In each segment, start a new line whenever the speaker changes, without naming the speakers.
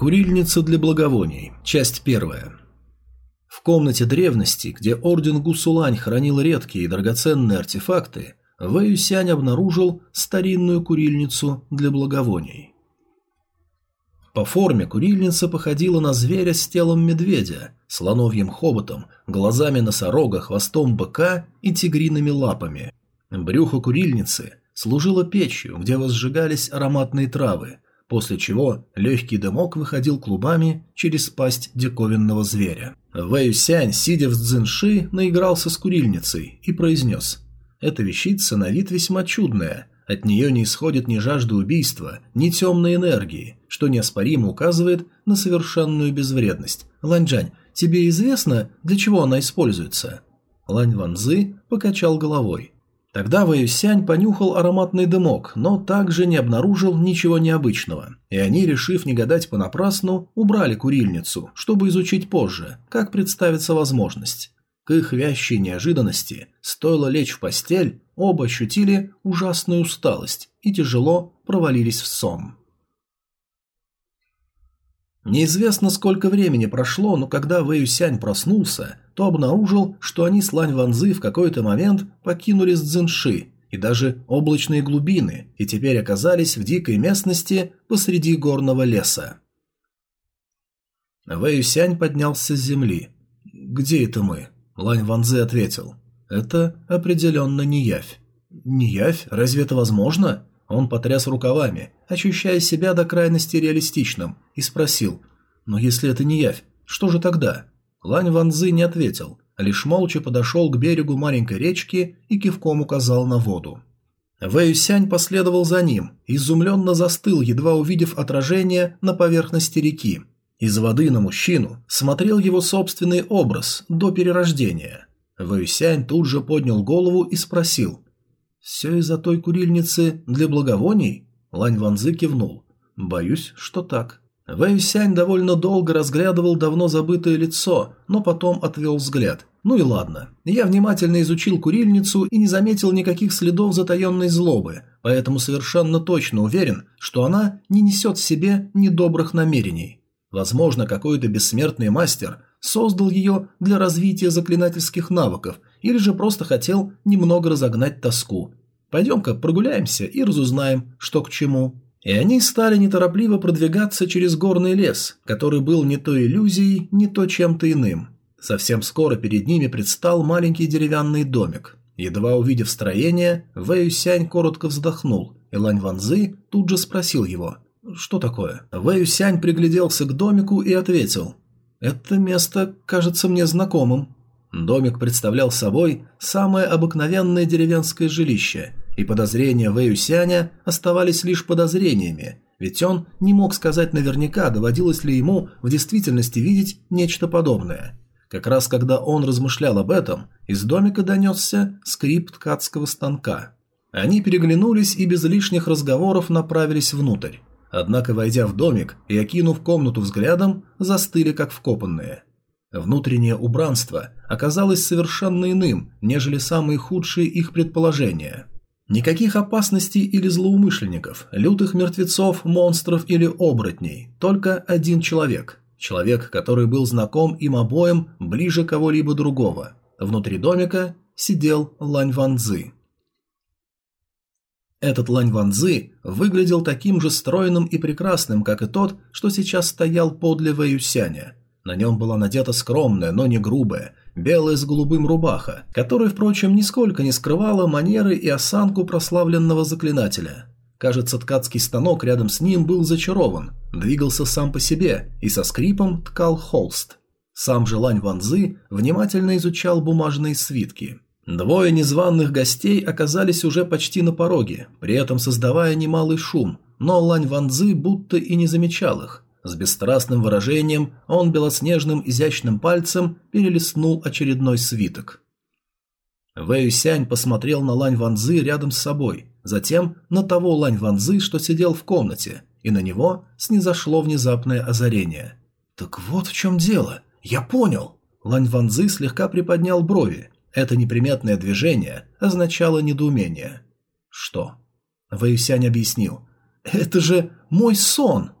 Курильница для благовоний. Часть первая. В комнате древности, где орден Гусулань хранил редкие и драгоценные артефакты, Вэй Сянь обнаружил старинную курильницу для благовоний. По форме курильница походила на зверя с телом медведя, слоновьим хоботом, глазами носорога, хвостом быка и тигриными лапами. Брюхо курильницы служило печью, где возжигались ароматные травы, после чего легкий дымок выходил клубами через пасть диковинного зверя. Вэй Сянь, сидя в дзинши, наигрался с курильницей и произнес «Эта вещица на вид весьма чудная, от нее не исходит ни жажда убийства, ни темной энергии, что неоспоримо указывает на совершенную безвредность. Ланьчжань, тебе известно, для чего она используется?» Лань Ванзы покачал головой. Тогда Вэйюсянь понюхал ароматный дымок, но также не обнаружил ничего необычного, и они, решив не гадать понапрасну, убрали курильницу, чтобы изучить позже, как представится возможность. К их вящей неожиданности, стоило лечь в постель, оба ощутили ужасную усталость и тяжело провалились в сон. Неизвестно, сколько времени прошло, но когда Вэй Сянь проснулся, то обнаружил, что они с Лань Ванзы в какой-то момент покинули Цзинши и даже облачные глубины и теперь оказались в дикой местности посреди горного леса. Вэй Сянь поднялся с земли. «Где это мы?» Лань Ванзы ответил. «Это определенно не явь». «Не явь? Разве это возможно?» Он потряс рукавами, ощущая себя до крайности реалистичным, и спросил, «Но если это не явь, что же тогда?» Лань Ванзы не ответил, лишь молча подошел к берегу маленькой речки и кивком указал на воду. Вэй Сянь последовал за ним, изумленно застыл, едва увидев отражение на поверхности реки. Из воды на мужчину смотрел его собственный образ до перерождения. Вэй Сянь тут же поднял голову и спросил, «Все из-за той курильницы для благовоний?» Лань Ванзы кивнул. «Боюсь, что так». Вэй Сянь довольно долго разглядывал давно забытое лицо, но потом отвел взгляд. «Ну и ладно. Я внимательно изучил курильницу и не заметил никаких следов затаенной злобы, поэтому совершенно точно уверен, что она не несет в себе недобрых намерений. Возможно, какой-то бессмертный мастер создал ее для развития заклинательских навыков или же просто хотел немного разогнать тоску. Пойдем-ка прогуляемся и разузнаем, что к чему. И они стали неторопливо продвигаться через горный лес, который был не то иллюзией, не то чем-то иным. Совсем скоро перед ними предстал маленький деревянный домик. Едва увидев строение, Вэй Сянь коротко вздохнул, и Лань Ванзы тут же спросил его «Что такое?». Вэй Сянь пригляделся к домику и ответил «Это место кажется мне знакомым». Домик представлял собой самое обыкновенное деревенское жилище, и подозрения Вэюсяня оставались лишь подозрениями, ведь он не мог сказать наверняка, доводилось ли ему в действительности видеть нечто подобное. Как раз когда он размышлял об этом, из домика донесся скрип ткацкого станка. Они переглянулись и без лишних разговоров направились внутрь. Однако, войдя в домик и окинув комнату взглядом, застыли как вкопанные – Внутреннее убранство оказалось совершенно иным, нежели самые худшие их предположения. Никаких опасностей или злоумышленников, лютых мертвецов, монстров или оборотней, только один человек. Человек, который был знаком им обоим ближе кого-либо другого. Внутри домика сидел Лань Ванзы. Этот Лань Ванзы выглядел таким же стройным и прекрасным, как и тот, что сейчас стоял подле Вэюсяня – на нем была надета скромная, но не грубая, белая с голубым рубаха, которая, впрочем, нисколько не скрывала манеры и осанку прославленного заклинателя. Кажется, ткацкий станок рядом с ним был зачарован, двигался сам по себе и со скрипом ткал холст. Сам же Лань Ванзы внимательно изучал бумажные свитки. Двое незваных гостей оказались уже почти на пороге, при этом создавая немалый шум, но Лань Ванзы будто и не замечал их – с бесстрастным выражением он белоснежным изящным пальцем перелистнул очередной свиток. Вэй Сянь посмотрел на Лань Ванзы рядом с собой, затем на того Лань Ванзы, что сидел в комнате, и на него снизошло внезапное озарение. «Так вот в чем дело. Я понял!» Лань Ванзы слегка приподнял брови. Это неприметное движение означало недоумение. «Что?» Вэй Сянь объяснил. «Это же мой сон!»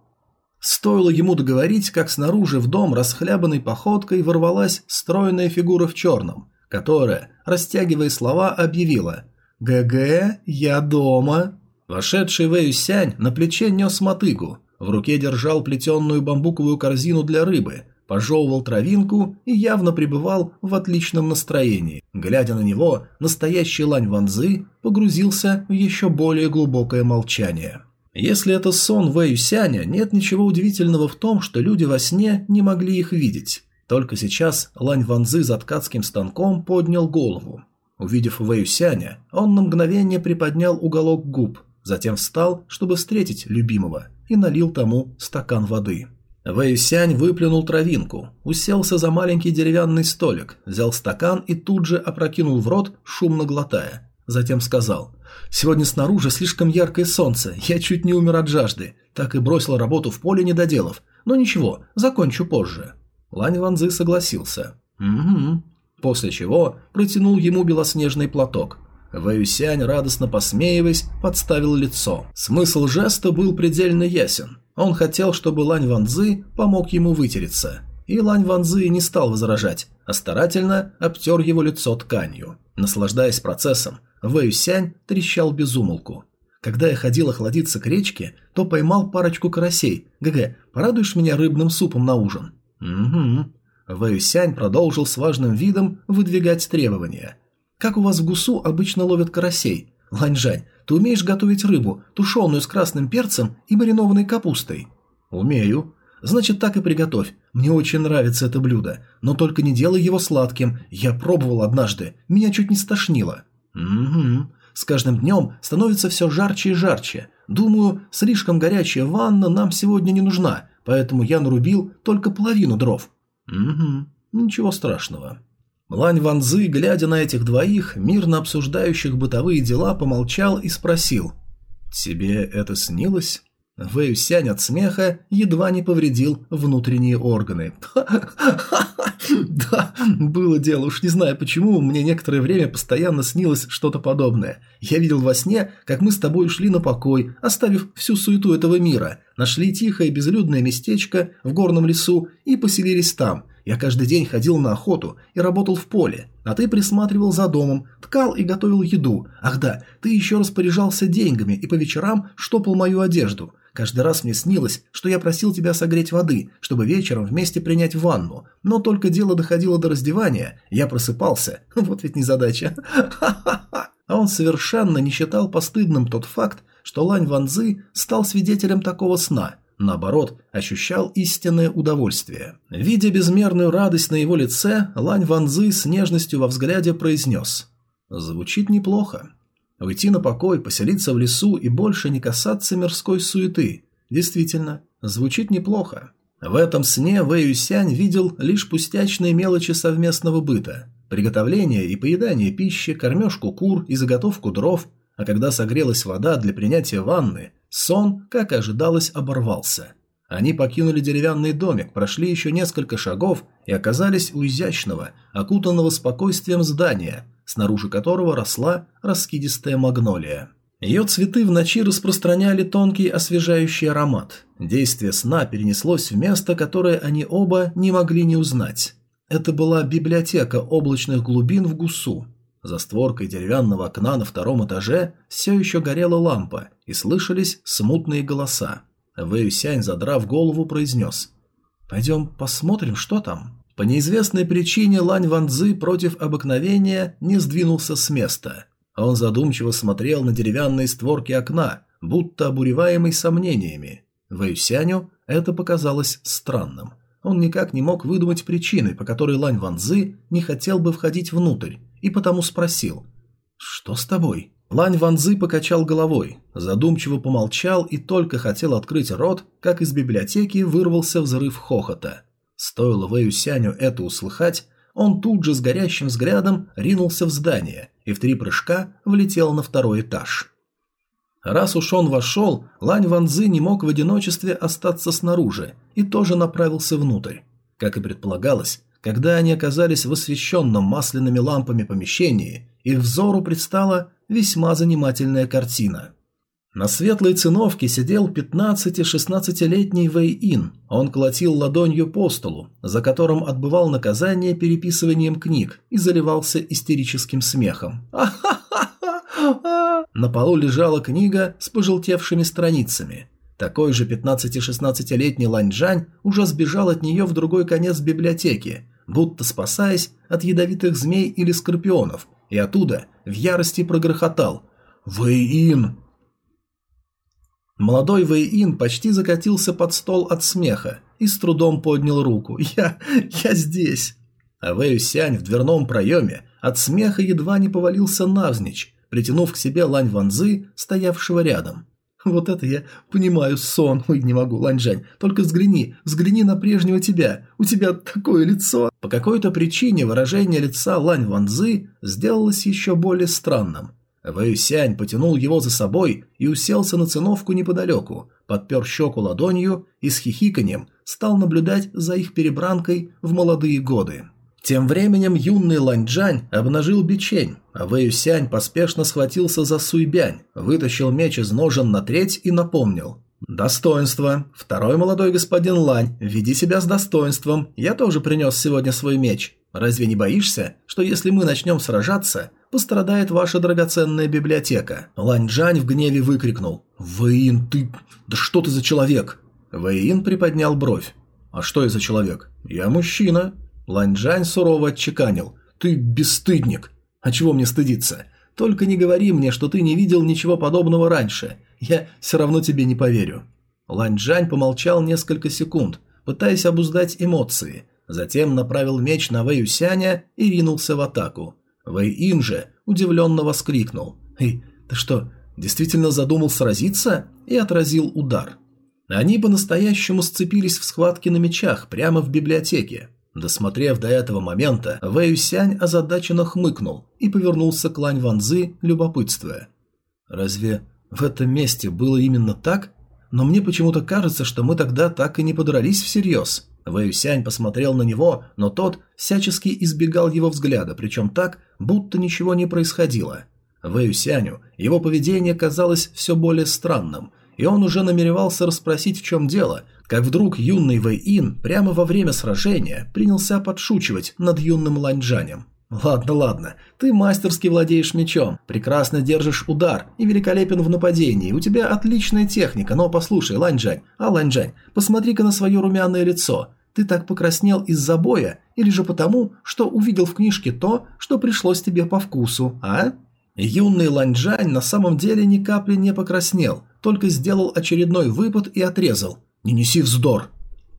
Стоило ему договорить, как снаружи в дом расхлябанной походкой ворвалась стройная фигура в черном, которая, растягивая слова, объявила «ГГ, я дома». Вошедший Вэй Сянь на плече нес мотыгу, в руке держал плетенную бамбуковую корзину для рыбы, пожевывал травинку и явно пребывал в отличном настроении. Глядя на него, настоящий Лань Ванзы погрузился в еще более глубокое молчание. Если это сон Вэй Сяня, нет ничего удивительного в том, что люди во сне не могли их видеть. Только сейчас Лань Ванзы за ткацким станком поднял голову. Увидев Вэй Сяня, он на мгновение приподнял уголок губ, затем встал, чтобы встретить любимого, и налил тому стакан воды. Вэйсянь выплюнул травинку, уселся за маленький деревянный столик, взял стакан и тут же опрокинул в рот, шумно глотая. Затем сказал «Сегодня снаружи слишком яркое солнце, я чуть не умер от жажды, так и бросил работу в поле, не доделав. Но ничего, закончу позже». Лань Ванзы согласился. «Угу». После чего протянул ему белоснежный платок. Вэйсянь, радостно посмеиваясь, подставил лицо. Смысл жеста был предельно ясен. Он хотел, чтобы Лань Ванзы помог ему вытереться. И Лань Ванзы не стал возражать, а старательно обтер его лицо тканью. Наслаждаясь процессом, Вэй Сянь трещал без умолку. Когда я ходил охладиться к речке, то поймал парочку карасей. ГГ, порадуешь меня рыбным супом на ужин? Угу. Вэй Сянь продолжил с важным видом выдвигать требования. Как у вас в Гусу обычно ловят карасей? Ланьжань, ты умеешь готовить рыбу, тушеную с красным перцем и маринованной капустой? Умею. Значит, так и приготовь. Мне очень нравится это блюдо, но только не делай его сладким. Я пробовал однажды, меня чуть не стошнило. Угу. С каждым днем становится все жарче и жарче. Думаю, слишком горячая ванна нам сегодня не нужна, поэтому я нарубил только половину дров. Угу. Ничего страшного. Лань Ванзы, глядя на этих двоих, мирно обсуждающих бытовые дела, помолчал и спросил. «Тебе это снилось?» Вэй Сянь от смеха едва не повредил внутренние органы. Да, было дело, уж не знаю почему, мне некоторое время постоянно снилось что-то подобное. Я видел во сне, как мы с тобой ушли на покой, оставив всю суету этого мира, нашли тихое безлюдное местечко в горном лесу и поселились там. Я каждый день ходил на охоту и работал в поле, а ты присматривал за домом, ткал и готовил еду. Ах да, ты еще распоряжался деньгами и по вечерам штопал мою одежду. Каждый раз мне снилось, что я просил тебя согреть воды, чтобы вечером вместе принять ванну. Но только дело доходило до раздевания, я просыпался. Вот ведь незадача. А он совершенно не считал постыдным тот факт, что Лань Ванзы стал свидетелем такого сна. Наоборот, ощущал истинное удовольствие. Видя безмерную радость на его лице, Лань Ванзы с нежностью во взгляде произнес. «Звучит неплохо. Уйти на покой, поселиться в лесу и больше не касаться мирской суеты. Действительно, звучит неплохо. В этом сне Вэй Юсянь видел лишь пустячные мелочи совместного быта. Приготовление и поедание пищи, кормежку кур и заготовку дров, а когда согрелась вода для принятия ванны, сон, как и ожидалось, оборвался. Они покинули деревянный домик, прошли еще несколько шагов и оказались у изящного, окутанного спокойствием здания – снаружи которого росла раскидистая магнолия. Ее цветы в ночи распространяли тонкий освежающий аромат. Действие сна перенеслось в место, которое они оба не могли не узнать. Это была библиотека облачных глубин в Гусу. За створкой деревянного окна на втором этаже все еще горела лампа, и слышались смутные голоса. Вэйюсянь, задрав голову, произнес «Пойдем посмотрим, что там». По неизвестной причине Лань Ванзы против обыкновения не сдвинулся с места. Он задумчиво смотрел на деревянные створки окна, будто обуреваемый сомнениями. Вэйсяню это показалось странным. Он никак не мог выдумать причины, по которой Лань Ванзы не хотел бы входить внутрь, и потому спросил «Что с тобой?» Лань Ванзы покачал головой, задумчиво помолчал и только хотел открыть рот, как из библиотеки вырвался взрыв хохота – Стоило Вэю Сяню это услыхать, он тут же с горящим взглядом ринулся в здание и в три прыжка влетел на второй этаж. Раз уж он вошел, Лань Ванзы не мог в одиночестве остаться снаружи и тоже направился внутрь. Как и предполагалось, когда они оказались в освещенном масляными лампами помещении, их взору предстала весьма занимательная картина. На светлой циновке сидел 15-16-летний Вэй-Ин. Он колотил ладонью по столу, за которым отбывал наказание переписыванием книг и заливался истерическим смехом. На полу лежала книга с пожелтевшими страницами. Такой же 15-16-летний Ланьчжань уже сбежал от нее в другой конец библиотеки, будто спасаясь от ядовитых змей или скорпионов, и оттуда в ярости прогрохотал «Вэй-Ин, Молодой Вэй-Ин почти закатился под стол от смеха и с трудом поднял руку. «Я... я здесь!» А Вэй-Сянь в дверном проеме от смеха едва не повалился навзничь, притянув к себе Лань Ванзы, стоявшего рядом. «Вот это я понимаю сон. Ой, не могу, Ланьжань. Только взгляни, взгляни на прежнего тебя. У тебя такое лицо». По какой-то причине выражение лица Лань Ванзы сделалось еще более странным – Вэйсянь потянул его за собой и уселся на циновку неподалеку, подпер щеку ладонью и с хихиканием стал наблюдать за их перебранкой в молодые годы. Тем временем юный Ланьчжань обнажил бичень, а Вэйсянь поспешно схватился за Суйбянь, вытащил меч из ножен на треть и напомнил. «Достоинство. Второй молодой господин Лань, веди себя с достоинством. Я тоже принес сегодня свой меч. Разве не боишься, что если мы начнем сражаться, пострадает ваша драгоценная библиотека. Ланьжань в гневе выкрикнул. «Вэйин, ты... Да что ты за человек?» Вэйин приподнял бровь. «А что я за человек?» «Я мужчина». Ланьжань сурово отчеканил. «Ты бесстыдник. А чего мне стыдиться? Только не говори мне, что ты не видел ничего подобного раньше. Я все равно тебе не поверю». Ланьжань помолчал несколько секунд, пытаясь обуздать эмоции. Затем направил меч на Вэйюсяня и ринулся в атаку. Вэй-Ин же удивленно воскликнул. «Эй, ты что, действительно задумал сразиться?» и отразил удар. Они по-настоящему сцепились в схватке на мечах прямо в библиотеке. Досмотрев до этого момента, Вэй Сянь озадаченно хмыкнул и повернулся к Лань Ванзы, любопытствуя. «Разве в этом месте было именно так? Но мне почему-то кажется, что мы тогда так и не подрались всерьез». Вэйюсянь посмотрел на него, но тот всячески избегал его взгляда, причем так, будто ничего не происходило. Вэйюсяню его поведение казалось все более странным, и он уже намеревался расспросить, в чем дело, как вдруг юный Вэйин прямо во время сражения принялся подшучивать над юным Ланьджанем. «Ладно, ладно, ты мастерски владеешь мечом, прекрасно держишь удар и великолепен в нападении, у тебя отличная техника, но послушай, Ланьжань, а Ланьжань, посмотри-ка на свое румяное лицо. Ты так покраснел из-за боя или же потому, что увидел в книжке то, что пришлось тебе по вкусу, а?» Юный Ланьжань на самом деле ни капли не покраснел, только сделал очередной выпад и отрезал. «Не неси вздор!»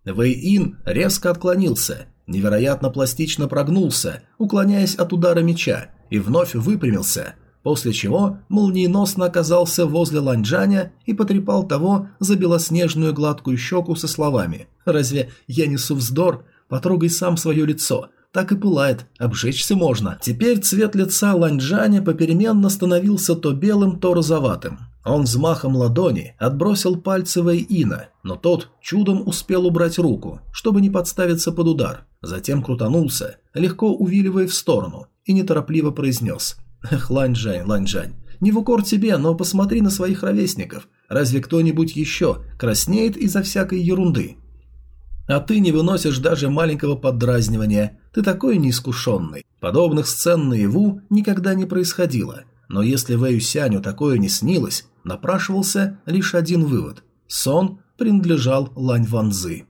Вэй-Ин резко отклонился – невероятно пластично прогнулся, уклоняясь от удара меча, и вновь выпрямился, после чего молниеносно оказался возле Ланьджаня и потрепал того за белоснежную гладкую щеку со словами «Разве я несу вздор? Потрогай сам свое лицо, так и пылает, обжечься можно». Теперь цвет лица Ланьджаня попеременно становился то белым, то розоватым. Он взмахом ладони отбросил пальцы Вэйина, но тот чудом успел убрать руку, чтобы не подставиться под удар. Затем крутанулся, легко увиливая в сторону, и неторопливо произнес «Эх, Ланьжань, Ланьжань, не в укор тебе, но посмотри на своих ровесников. Разве кто-нибудь еще краснеет из-за всякой ерунды?» А ты не выносишь даже маленького поддразнивания. Ты такой неискушенный. Подобных сцен наяву никогда не происходило. Но если Вэю Сяню такое не снилось, напрашивался лишь один вывод. Сон принадлежал Лань Ванзы.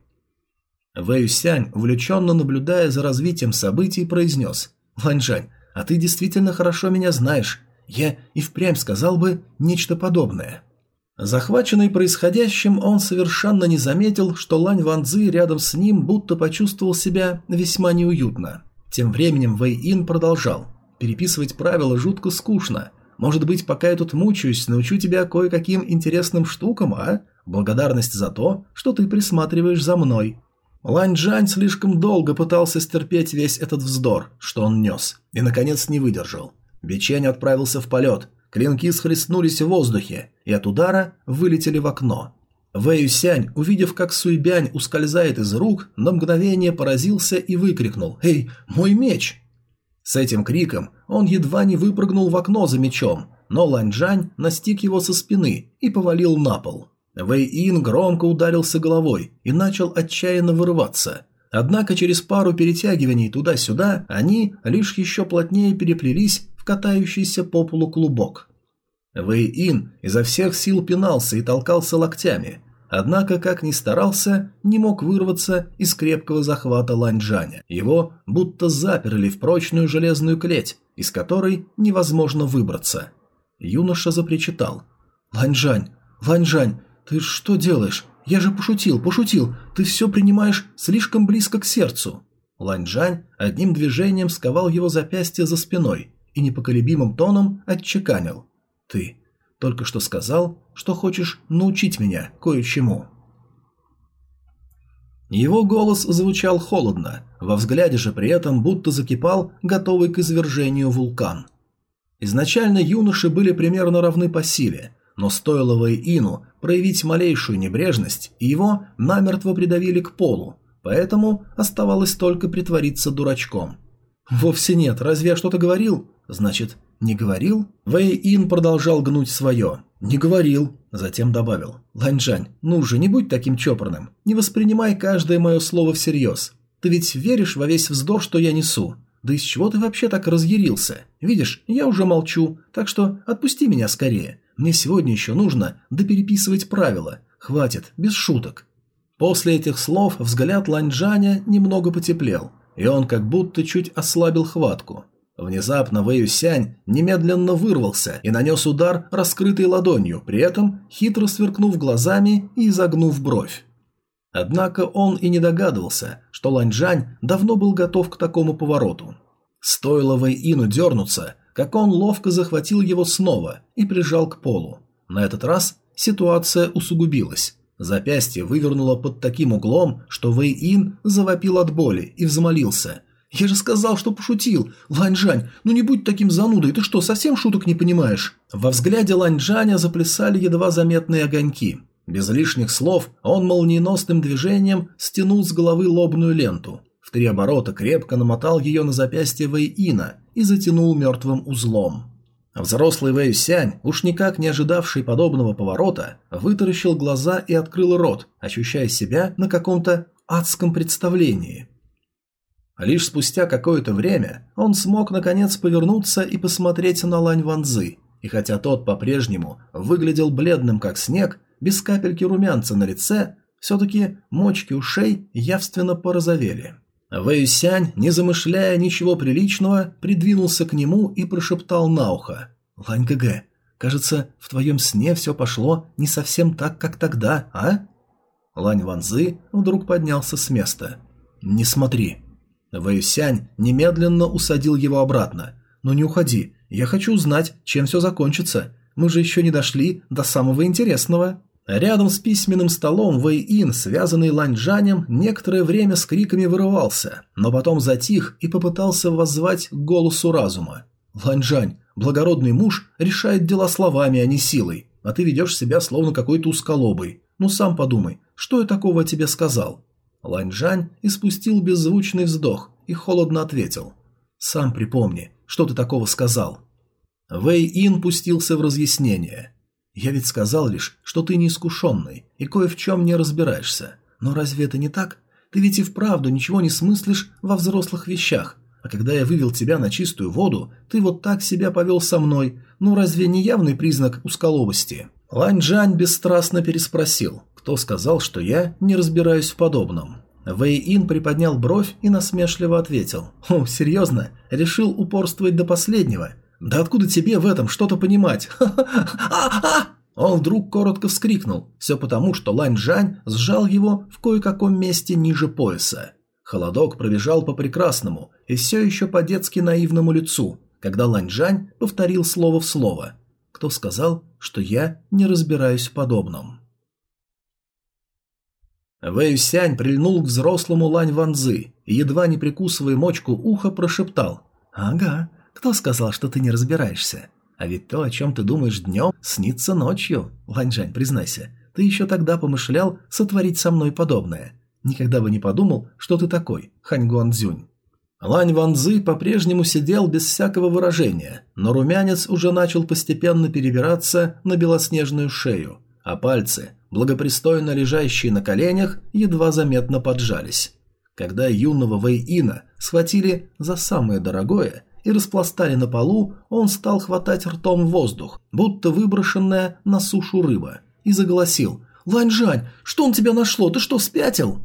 Вэй Сянь, увлеченно наблюдая за развитием событий, произнес «Ланьжань, а ты действительно хорошо меня знаешь. Я и впрямь сказал бы нечто подобное». Захваченный происходящим, он совершенно не заметил, что Лань Ванзы рядом с ним будто почувствовал себя весьма неуютно. Тем временем Вэй Ин продолжал. «Переписывать правила жутко скучно. Может быть, пока я тут мучаюсь, научу тебя кое-каким интересным штукам, а? Благодарность за то, что ты присматриваешь за мной». Лань Джань слишком долго пытался стерпеть весь этот вздор, что он нес, и, наконец, не выдержал. Бичень отправился в полет, клинки схлестнулись в воздухе, и от удара вылетели в окно. Вэй Сянь, увидев, как Суйбянь ускользает из рук, на мгновение поразился и выкрикнул «Эй, мой меч!» С этим криком он едва не выпрыгнул в окно за мечом, но Ланьжань настиг его со спины и повалил на пол. Вэй Ин громко ударился головой и начал отчаянно вырываться. Однако через пару перетягиваний туда-сюда они лишь еще плотнее переплелись в катающийся по полу клубок. Вэй Ин изо всех сил пинался и толкался локтями, однако, как ни старался, не мог вырваться из крепкого захвата Ланьжаня. Его будто заперли в прочную железную клеть, из которой невозможно выбраться. Юноша запричитал. «Ланьжань, Ланьжань, ты что делаешь? Я же пошутил, пошутил. Ты все принимаешь слишком близко к сердцу». Ланьжань одним движением сковал его запястье за спиной и непоколебимым тоном отчеканил. «Ты только что сказал, что хочешь научить меня кое-чему». Его голос звучал холодно, во взгляде же при этом будто закипал, готовый к извержению вулкан. Изначально юноши были примерно равны по силе, но стоило Вэй-Ину проявить малейшую небрежность, и его намертво придавили к полу, поэтому оставалось только притвориться дурачком. «Вовсе нет, разве я что-то говорил?» «Значит, не говорил?» Вэй-Ин продолжал гнуть свое. «Не говорил», затем добавил. «Ланьжань, ну же, не будь таким чопорным. Не воспринимай каждое мое слово всерьез. Ты ведь веришь во весь вздор, что я несу. Да из чего ты вообще так разъярился? Видишь, я уже молчу, так что отпусти меня скорее. Мне сегодня еще нужно допереписывать правила. Хватит, без шуток». После этих слов взгляд Ланьжаня немного потеплел, и он как будто чуть ослабил хватку. Внезапно Вэй Сянь немедленно вырвался и нанес удар раскрытой ладонью, при этом хитро сверкнув глазами и изогнув бровь. Однако он и не догадывался, что Ланьжань давно был готов к такому повороту. Стоило Вэй Ину дернуться, как он ловко захватил его снова и прижал к полу. На этот раз ситуация усугубилась. Запястье вывернуло под таким углом, что Вэй Ин завопил от боли и взмолился – «Я же сказал, что пошутил! Ланьжань, ну не будь таким занудой, ты что, совсем шуток не понимаешь?» Во взгляде Ланьжаня заплясали едва заметные огоньки. Без лишних слов он молниеносным движением стянул с головы лобную ленту. В три оборота крепко намотал ее на запястье Вэйина и затянул мертвым узлом. Взрослый Вэй Сянь, уж никак не ожидавший подобного поворота, вытаращил глаза и открыл рот, ощущая себя на каком-то адском представлении. Лишь спустя какое-то время он смог наконец повернуться и посмотреть на Лань Ванзы, и хотя тот по-прежнему выглядел бледным как снег, без капельки румянца на лице, все-таки мочки ушей явственно порозовели. Вэйсянь, не замышляя ничего приличного, придвинулся к нему и прошептал на ухо. «Лань ГГ, кажется, в твоем сне все пошло не совсем так, как тогда, а?» Лань Ванзы вдруг поднялся с места. «Не смотри», Вэйсянь немедленно усадил его обратно. «Но не уходи, я хочу узнать, чем все закончится. Мы же еще не дошли до самого интересного». Рядом с письменным столом Вэй-Ин, связанный Ланьжанем, некоторое время с криками вырывался, но потом затих и попытался воззвать к голосу разума. «Ланьжань, благородный муж решает дела словами, а не силой, а ты ведешь себя словно какой-то усколобый. Ну сам подумай, что я такого тебе сказал?» Ланьжань испустил беззвучный вздох и холодно ответил. «Сам припомни, что ты такого сказал». Вэй Ин пустился в разъяснение. «Я ведь сказал лишь, что ты неискушенный и кое в чем не разбираешься. Но разве это не так? Ты ведь и вправду ничего не смыслишь во взрослых вещах. А когда я вывел тебя на чистую воду, ты вот так себя повел со мной. Ну разве не явный признак усколобости?» Лань Джань бесстрастно переспросил. Кто сказал, что я не разбираюсь в подобном? Вэй Ин приподнял бровь и насмешливо ответил. «О, серьезно? Решил упорствовать до последнего? Да откуда тебе в этом что-то понимать? Ха-ха-ха! Он вдруг коротко вскрикнул, все потому, что Лань Жань сжал его в кое-каком месте ниже пояса. Холодок пробежал по прекрасному и все еще по-детски наивному лицу, когда Лань Жань повторил слово в слово. Кто сказал, что я не разбираюсь в подобном? Вэй Сянь прильнул к взрослому Лань Ванзы и, едва не прикусывая мочку уха, прошептал. «Ага, кто сказал, что ты не разбираешься? А ведь то, о чем ты думаешь днем, снится ночью. Ланьжань, признайся, ты еще тогда помышлял сотворить со мной подобное. Никогда бы не подумал, что ты такой, Хань Гуан Цзюнь». Лань Ванзы по-прежнему сидел без всякого выражения, но румянец уже начал постепенно перебираться на белоснежную шею, а пальцы, благопристойно лежащие на коленях, едва заметно поджались. Когда юного Вэй-Ина схватили за самое дорогое и распластали на полу, он стал хватать ртом воздух, будто выброшенная на сушу рыба, и заголосил «Лань-Жань, что он тебя нашло? Ты что, спятил?»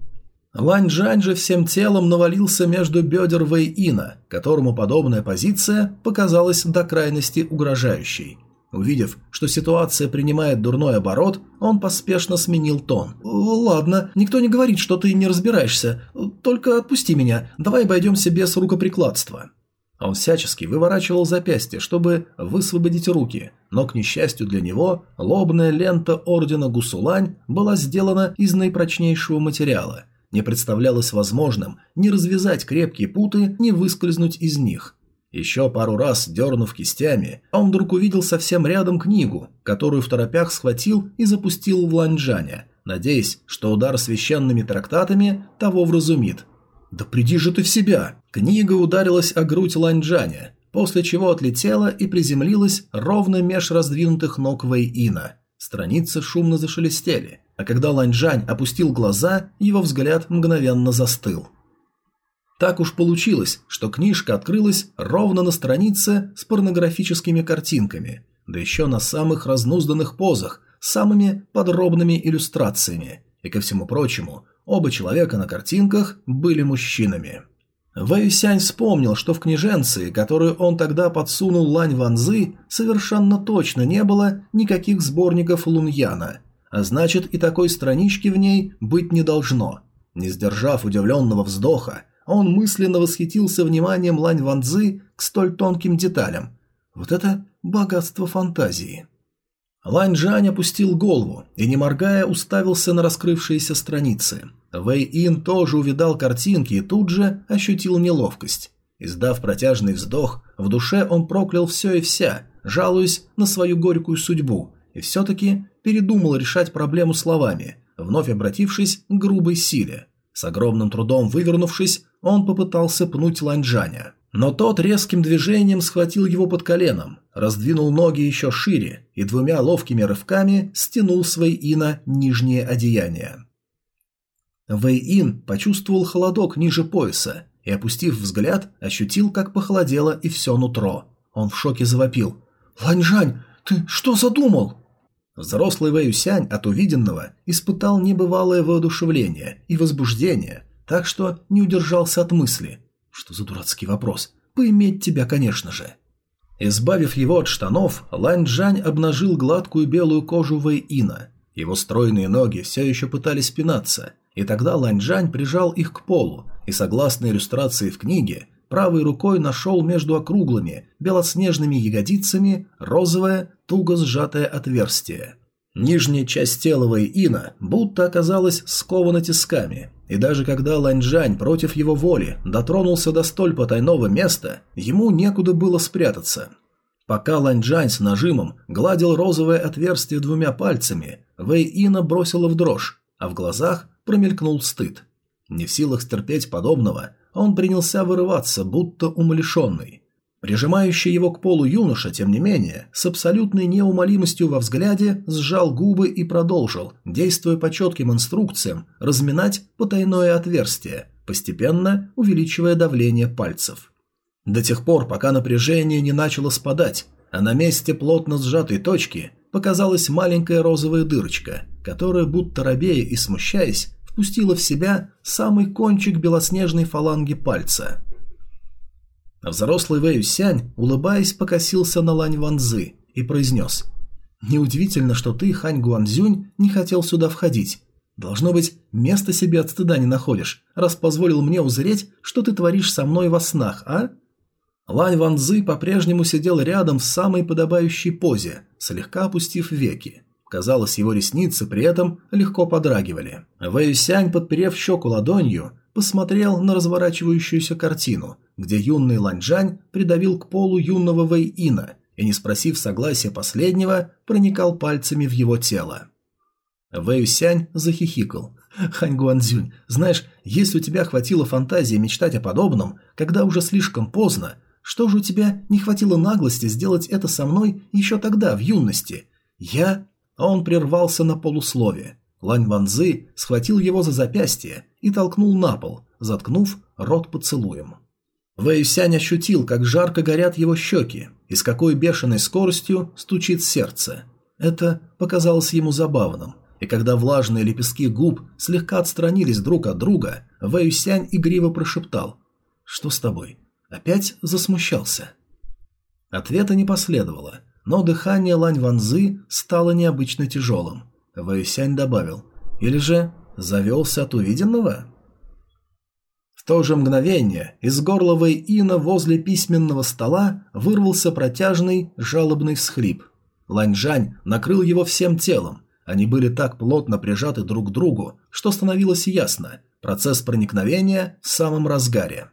Лань Джань же всем телом навалился между бедер Вэй Ина, которому подобная позиция показалась до крайности угрожающей. Увидев, что ситуация принимает дурной оборот, он поспешно сменил тон. «Ладно, никто не говорит, что ты не разбираешься. Только отпусти меня, давай обойдемся без рукоприкладства». Он всячески выворачивал запястье, чтобы высвободить руки, но, к несчастью для него, лобная лента ордена Гусулань была сделана из наипрочнейшего материала – не представлялось возможным ни развязать крепкие путы, ни выскользнуть из них. Еще пару раз, дернув кистями, он вдруг увидел совсем рядом книгу, которую в торопях схватил и запустил в Ланджаня, надеясь, что удар священными трактатами того вразумит. «Да приди же ты в себя!» Книга ударилась о грудь Ланджаня, после чего отлетела и приземлилась ровно меж раздвинутых ног Вэйина. Страницы шумно зашелестели – а когда Ланьжань опустил глаза, его взгляд мгновенно застыл. Так уж получилось, что книжка открылась ровно на странице с порнографическими картинками, да еще на самых разнузданных позах, самыми подробными иллюстрациями, и ко всему прочему, оба человека на картинках были мужчинами. Вэйсянь вспомнил, что в книженции, которую он тогда подсунул Лань Ванзы, совершенно точно не было никаких сборников Луньяна – а значит и такой странички в ней быть не должно. Не сдержав удивленного вздоха, он мысленно восхитился вниманием Лань Ванзы к столь тонким деталям. Вот это богатство фантазии. Лань Жань опустил голову и, не моргая, уставился на раскрывшиеся страницы. Вэй Ин тоже увидал картинки и тут же ощутил неловкость. Издав протяжный вздох, в душе он проклял все и вся, жалуясь на свою горькую судьбу, и все-таки передумал решать проблему словами, вновь обратившись к грубой силе. С огромным трудом вывернувшись, он попытался пнуть Ланьжаня. Но тот резким движением схватил его под коленом, раздвинул ноги еще шире и двумя ловкими рывками стянул с Вэй-Ина нижнее одеяние. Вэй-Ин почувствовал холодок ниже пояса и, опустив взгляд, ощутил, как похолодело и все нутро. Он в шоке завопил. «Ланьжань, ты что задумал?» Взрослый Вэюсянь от увиденного испытал небывалое воодушевление и возбуждение, так что не удержался от мысли. Что за дурацкий вопрос? Поиметь тебя, конечно же. Избавив его от штанов, Лань Джань обнажил гладкую белую кожу Вэйина. Его стройные ноги все еще пытались пинаться, и тогда Лань Джань прижал их к полу, и согласно иллюстрации в книге, правой рукой нашел между округлыми, белоснежными ягодицами розовое, туго сжатое отверстие. Нижняя часть тела Ина будто оказалась скована тисками, и даже когда Ланьжань против его воли дотронулся до столь потайного места, ему некуда было спрятаться. Пока Ланьжань с нажимом гладил розовое отверстие двумя пальцами, Вэй Ина бросила в дрожь, а в глазах промелькнул стыд. Не в силах стерпеть подобного, он принялся вырываться, будто умалишенный. Прижимающий его к полу юноша, тем не менее, с абсолютной неумолимостью во взгляде, сжал губы и продолжил, действуя по четким инструкциям, разминать потайное отверстие, постепенно увеличивая давление пальцев. До тех пор, пока напряжение не начало спадать, а на месте плотно сжатой точки показалась маленькая розовая дырочка, которая, будто робея и смущаясь, впустила в себя самый кончик белоснежной фаланги пальца. Взрослый Вэй Сянь, улыбаясь, покосился на Лань Ванзы и произнес «Неудивительно, что ты, Хань Гуанзюнь, не хотел сюда входить. Должно быть, места себе от стыда не находишь, раз позволил мне узреть, что ты творишь со мной во снах, а?» Лань Ванзы по-прежнему сидел рядом в самой подобающей позе, слегка опустив веки. Казалось, его ресницы при этом легко подрагивали. Вэйсянь, подперев щеку ладонью, посмотрел на разворачивающуюся картину, где юный Ланьжань придавил к полу юного Вэйина и, не спросив согласия последнего, проникал пальцами в его тело. Вэйсянь захихикал. Хань Гуанзюнь, знаешь, если у тебя хватило фантазии мечтать о подобном, когда уже слишком поздно, что же у тебя не хватило наглости сделать это со мной еще тогда, в юности? Я...» Он прервался на полуслове. Лань Ванзы схватил его за запястье и толкнул на пол, заткнув рот поцелуем. Вэйсянь ощутил, как жарко горят его щеки и с какой бешеной скоростью стучит сердце. Это показалось ему забавным, и когда влажные лепестки губ слегка отстранились друг от друга, Вэйсянь игриво прошептал «Что с тобой?» Опять засмущался. Ответа не последовало, но дыхание Лань Ванзы стало необычно тяжелым. Вэйсянь добавил «Или же завелся от увиденного?» В то же мгновение из горла Вэйина возле письменного стола вырвался протяжный жалобный всхлип. Лань Жань накрыл его всем телом, они были так плотно прижаты друг к другу, что становилось ясно – процесс проникновения в самом разгаре.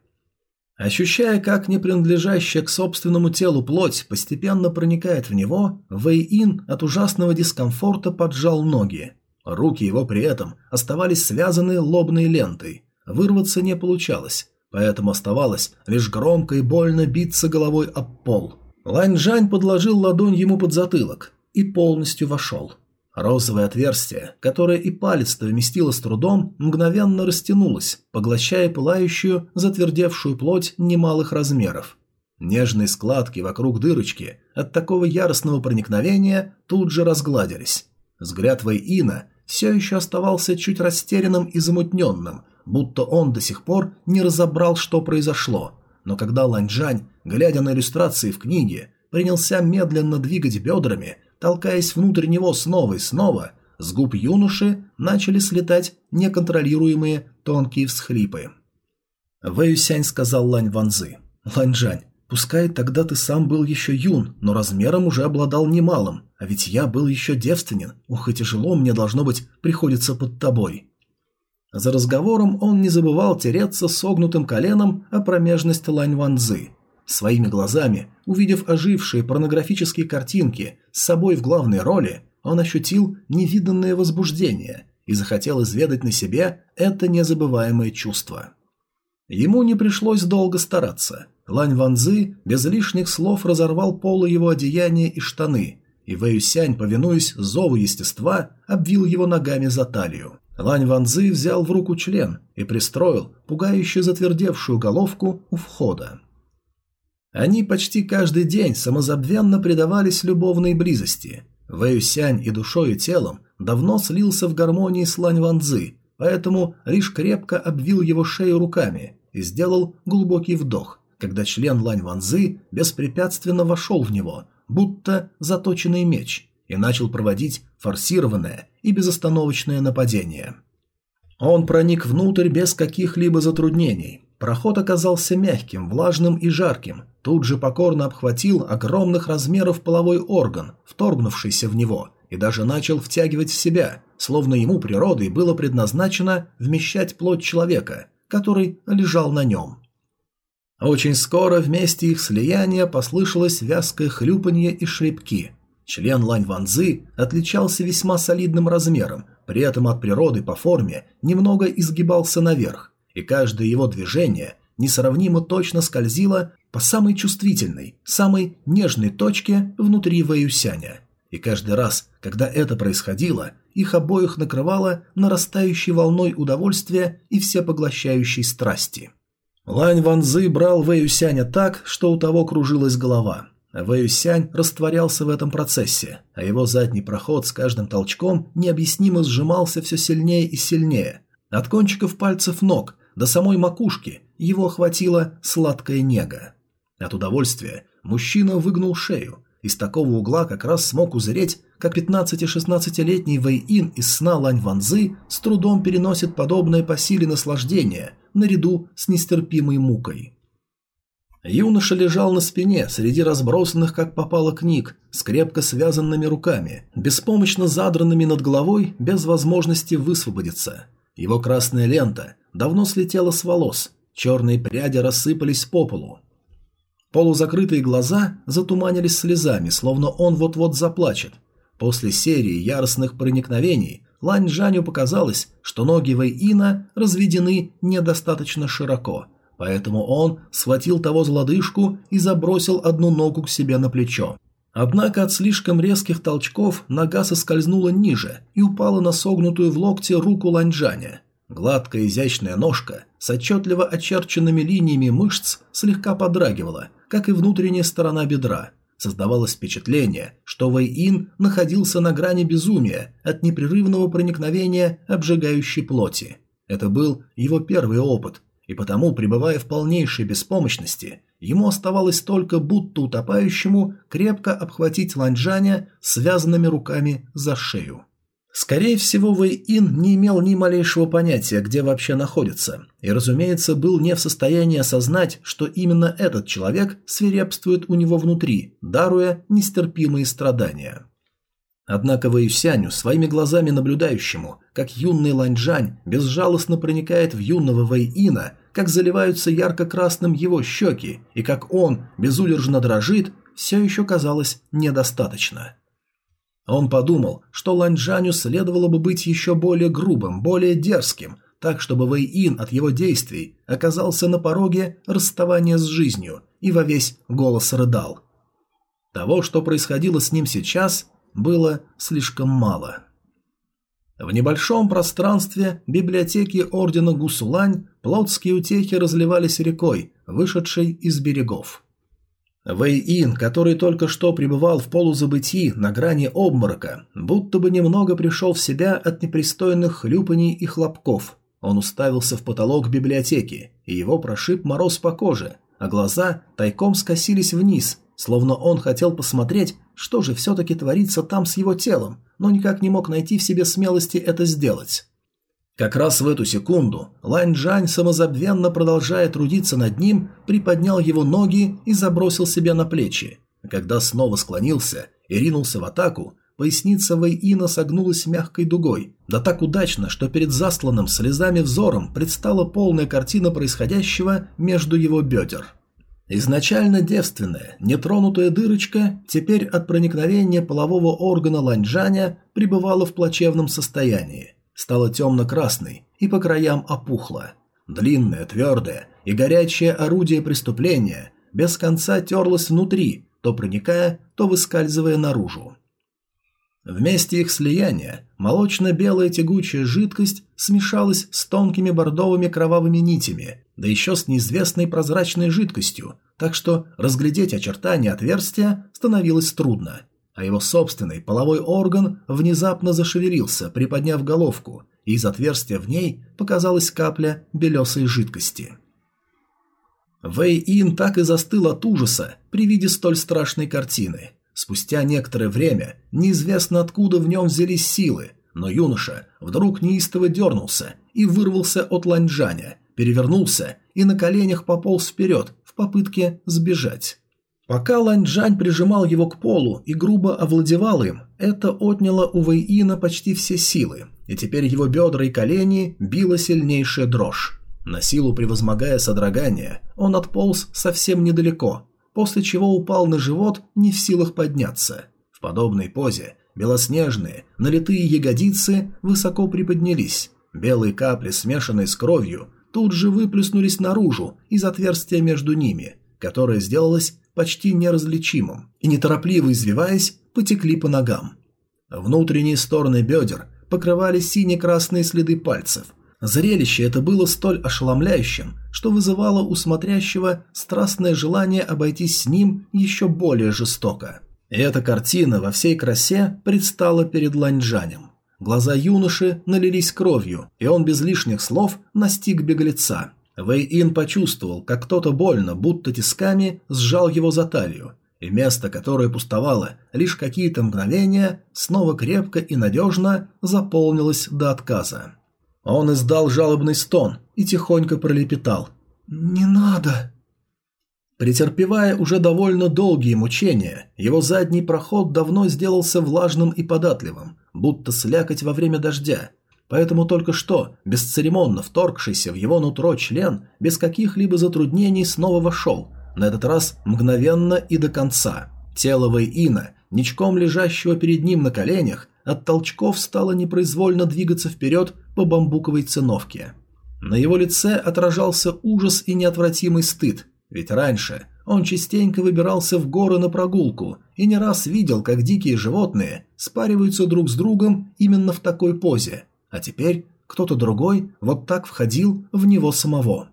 Ощущая, как не принадлежащая к собственному телу плоть постепенно проникает в него, Вэй-Ин от ужасного дискомфорта поджал ноги. Руки его при этом оставались связаны лобной лентой. Вырваться не получалось, поэтому оставалось лишь громко и больно биться головой об пол. Лань Жань подложил ладонь ему под затылок и полностью вошел. Розовое отверстие, которое и палец-то вместило с трудом, мгновенно растянулось, поглощая пылающую, затвердевшую плоть немалых размеров. Нежные складки вокруг дырочки от такого яростного проникновения тут же разгладились. Взгляд Вэйина все еще оставался чуть растерянным и замутненным, будто он до сих пор не разобрал, что произошло. Но когда Ланьжань, глядя на иллюстрации в книге, принялся медленно двигать бедрами, толкаясь внутрь него снова и снова, с губ юноши начали слетать неконтролируемые тонкие всхлипы. Вэюсянь сказал Лань Ванзы. «Ланьжань, пускай тогда ты сам был еще юн, но размером уже обладал немалым, а ведь я был еще девственен, ух и тяжело мне, должно быть, приходится под тобой». За разговором он не забывал тереться согнутым коленом о промежность Лань Ванзы – Своими глазами, увидев ожившие порнографические картинки с собой в главной роли, он ощутил невиданное возбуждение и захотел изведать на себе это незабываемое чувство. Ему не пришлось долго стараться. Лань Ванзы без лишних слов разорвал полы его одеяния и штаны, и Вэюсянь, повинуясь зову естества, обвил его ногами за талию. Лань Ванзы взял в руку член и пристроил пугающе затвердевшую головку у входа. Они почти каждый день самозабвенно предавались любовной близости. Вэйюсянь и душой и телом давно слился в гармонии с Лань Ванзы, поэтому лишь крепко обвил его шею руками и сделал глубокий вдох, когда член Лань Ванзы беспрепятственно вошел в него, будто заточенный меч, и начал проводить форсированное и безостановочное нападение. Он проник внутрь без каких-либо затруднений. Проход оказался мягким, влажным и жарким, тут же покорно обхватил огромных размеров половой орган, вторгнувшийся в него, и даже начал втягивать в себя, словно ему природой было предназначено вмещать плоть человека, который лежал на нем. Очень скоро вместе их слияния послышалось вязкое хлюпанье и шлепки. Член Лань Ванзы отличался весьма солидным размером, при этом от природы по форме немного изгибался наверх, и каждое его движение несравнимо точно скользило по самой чувствительной, самой нежной точке внутри Вэюсяня. И каждый раз, когда это происходило, их обоих накрывало нарастающей волной удовольствия и всепоглощающей страсти. Лань Ванзы брал Вэюсяня так, что у того кружилась голова. Вэюсянь растворялся в этом процессе, а его задний проход с каждым толчком необъяснимо сжимался все сильнее и сильнее. От кончиков пальцев ног до самой макушки его охватила сладкая нега. От удовольствия мужчина выгнул шею. Из такого угла как раз смог узреть, как 15-16-летний Вэй-Ин из сна Лань Ванзы с трудом переносит подобное по силе наслаждение наряду с нестерпимой мукой. Юноша лежал на спине среди разбросанных как попало книг с крепко связанными руками, беспомощно задранными над головой без возможности высвободиться. Его красная лента давно слетела с волос, черные пряди рассыпались по полу. Полузакрытые глаза затуманились слезами, словно он вот-вот заплачет. После серии яростных проникновений Лань Жаню показалось, что ноги Вэй Ина разведены недостаточно широко, поэтому он схватил того за лодыжку и забросил одну ногу к себе на плечо. Однако от слишком резких толчков нога соскользнула ниже и упала на согнутую в локте руку Ланьжаня. Гладкая изящная ножка с отчетливо очерченными линиями мышц слегка подрагивала, как и внутренняя сторона бедра. Создавалось впечатление, что Вэй-Ин находился на грани безумия от непрерывного проникновения обжигающей плоти. Это был его первый опыт, и потому, пребывая в полнейшей беспомощности, ему оставалось только будто утопающему крепко обхватить Ланьжаня связанными руками за шею. Скорее всего, Вэй-Ин не имел ни малейшего понятия, где вообще находится, и, разумеется, был не в состоянии осознать, что именно этот человек свирепствует у него внутри, даруя нестерпимые страдания. Однако Вэйюсяню, своими глазами наблюдающему, как юный Ланьжань безжалостно проникает в юного Вэйина, как заливаются ярко-красным его щеки, и как он безудержно дрожит, все еще казалось недостаточно. Он подумал, что Ланьжаню следовало бы быть еще более грубым, более дерзким, так чтобы Вэй-Ин от его действий оказался на пороге расставания с жизнью и во весь голос рыдал. Того, что происходило с ним сейчас, было слишком мало. В небольшом пространстве библиотеки ордена Гусулань плотские утехи разливались рекой, вышедшей из берегов. Вэй-Ин, который только что пребывал в полузабытии на грани обморока, будто бы немного пришел в себя от непристойных хлюпаний и хлопков. Он уставился в потолок библиотеки, и его прошиб мороз по коже, а глаза тайком скосились вниз, словно он хотел посмотреть, что же все-таки творится там с его телом, но никак не мог найти в себе смелости это сделать. Как раз в эту секунду Лань Джань, самозабвенно продолжая трудиться над ним, приподнял его ноги и забросил себя на плечи. когда снова склонился и ринулся в атаку, поясница Вэй-Ина согнулась мягкой дугой, да так удачно, что перед засланным слезами взором предстала полная картина происходящего между его бедер. Изначально девственная, нетронутая дырочка теперь от проникновения полового органа Ланьжаня пребывала в плачевном состоянии стала темно-красной и по краям опухла. Длинное, твердое и горячее орудие преступления без конца терлось внутри, то проникая, то выскальзывая наружу. Вместе их слияния молочно-белая тягучая жидкость смешалась с тонкими бордовыми кровавыми нитями, да еще с неизвестной прозрачной жидкостью, так что разглядеть очертания отверстия становилось трудно – а его собственный половой орган внезапно зашевелился, приподняв головку, и из отверстия в ней показалась капля белесой жидкости. Вэй-Ин так и застыл от ужаса при виде столь страшной картины. Спустя некоторое время неизвестно откуда в нем взялись силы, но юноша вдруг неистово дернулся и вырвался от Ланьжаня, перевернулся и на коленях пополз вперед в попытке сбежать. Пока Ланьчжань прижимал его к полу и грубо овладевал им, это отняло у Вэйина почти все силы, и теперь его бедра и колени била сильнейшая дрожь. На силу превозмогая содрогание, он отполз совсем недалеко, после чего упал на живот, не в силах подняться. В подобной позе белоснежные, налитые ягодицы высоко приподнялись, белые капли, смешанные с кровью, тут же выплеснулись наружу из отверстия между ними, которое сделалось почти неразличимым, и неторопливо извиваясь, потекли по ногам. Внутренние стороны бедер покрывали сине-красные следы пальцев. Зрелище это было столь ошеломляющим, что вызывало у смотрящего страстное желание обойтись с ним еще более жестоко. И эта картина во всей красе предстала перед Ланьжанем. Глаза юноши налились кровью, и он без лишних слов настиг беглеца – Вэй-Ин почувствовал, как кто-то больно, будто тисками, сжал его за талию, и место, которое пустовало лишь какие-то мгновения, снова крепко и надежно заполнилось до отказа. Он издал жалобный стон и тихонько пролепетал «Не надо!». Претерпевая уже довольно долгие мучения, его задний проход давно сделался влажным и податливым, будто слякоть во время дождя – Поэтому только что, бесцеремонно вторгшийся в его нутро член, без каких-либо затруднений снова вошел, на этот раз мгновенно и до конца. Тело Вэйина, ничком лежащего перед ним на коленях, от толчков стало непроизвольно двигаться вперед по бамбуковой циновке. На его лице отражался ужас и неотвратимый стыд, ведь раньше он частенько выбирался в горы на прогулку и не раз видел, как дикие животные спариваются друг с другом именно в такой позе, а теперь кто-то другой вот так входил в него самого.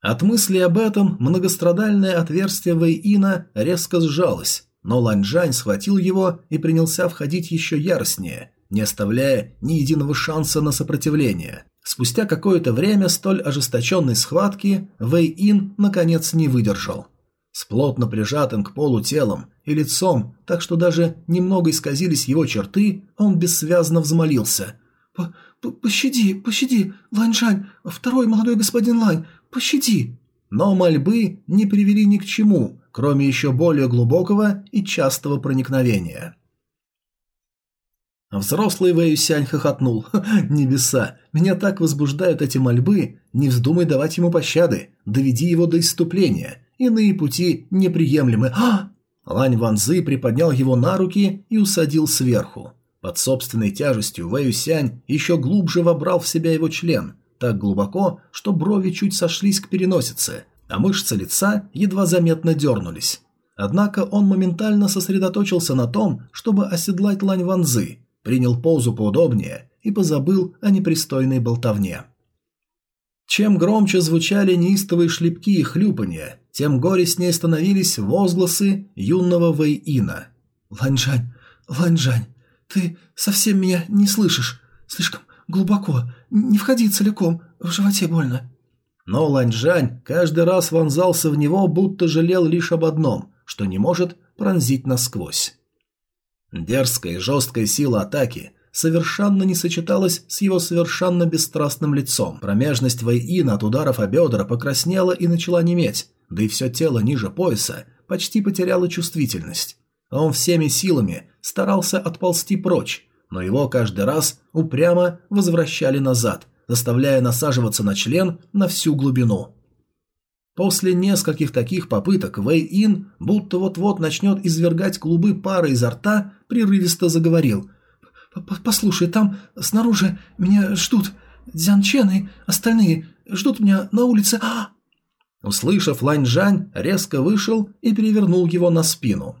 От мысли об этом многострадальное отверстие Вэйина резко сжалось, но Ланьжань схватил его и принялся входить еще яростнее, не оставляя ни единого шанса на сопротивление. Спустя какое-то время столь ожесточенной схватки Вэй-Ин наконец не выдержал. С плотно прижатым к полу телом и лицом, так что даже немного исказились его черты, он бессвязно взмолился. «По «Пощади, пощади, Ланьшань, второй молодой господин Лань, пощади!» Но мольбы не привели ни к чему, кроме еще более глубокого и частого проникновения. Взрослый Вэйюсянь хохотнул. «Небеса! Меня так возбуждают эти мольбы! Не вздумай давать ему пощады! Доведи его до иступления! Иные пути неприемлемы!» а Лань Ванзы приподнял его на руки и усадил сверху. Под собственной тяжестью Вэйюсянь еще глубже вобрал в себя его член, так глубоко, что брови чуть сошлись к переносице, а мышцы лица едва заметно дернулись. Однако он моментально сосредоточился на том, чтобы оседлать Лань Ванзы, принял позу поудобнее и позабыл о непристойной болтовне. Чем громче звучали неистовые шлепки и хлюпанья, тем горестнее становились возгласы юного Вэйина. «Ланьжань, Ланьжань, ты совсем меня не слышишь. Слишком глубоко. Не входи целиком. В животе больно». Но Ланьжань каждый раз вонзался в него, будто жалел лишь об одном, что не может пронзить насквозь. Дерзкая и жесткая сила атаки совершенно не сочеталась с его совершенно бесстрастным лицом. Промежность Вэйина от ударов о бедра покраснела и начала неметь, да и все тело ниже пояса почти потеряло чувствительность. Он всеми силами старался отползти прочь, но его каждый раз упрямо возвращали назад, заставляя насаживаться на член на всю глубину. После нескольких таких попыток Вэй Ин, будто вот-вот начнет извергать клубы пара изо рта, прерывисто заговорил. «Послушай, там снаружи меня ждут. Дзян Чен и остальные ждут меня на улице. А Услышав, Лань Жань резко вышел и перевернул его на спину.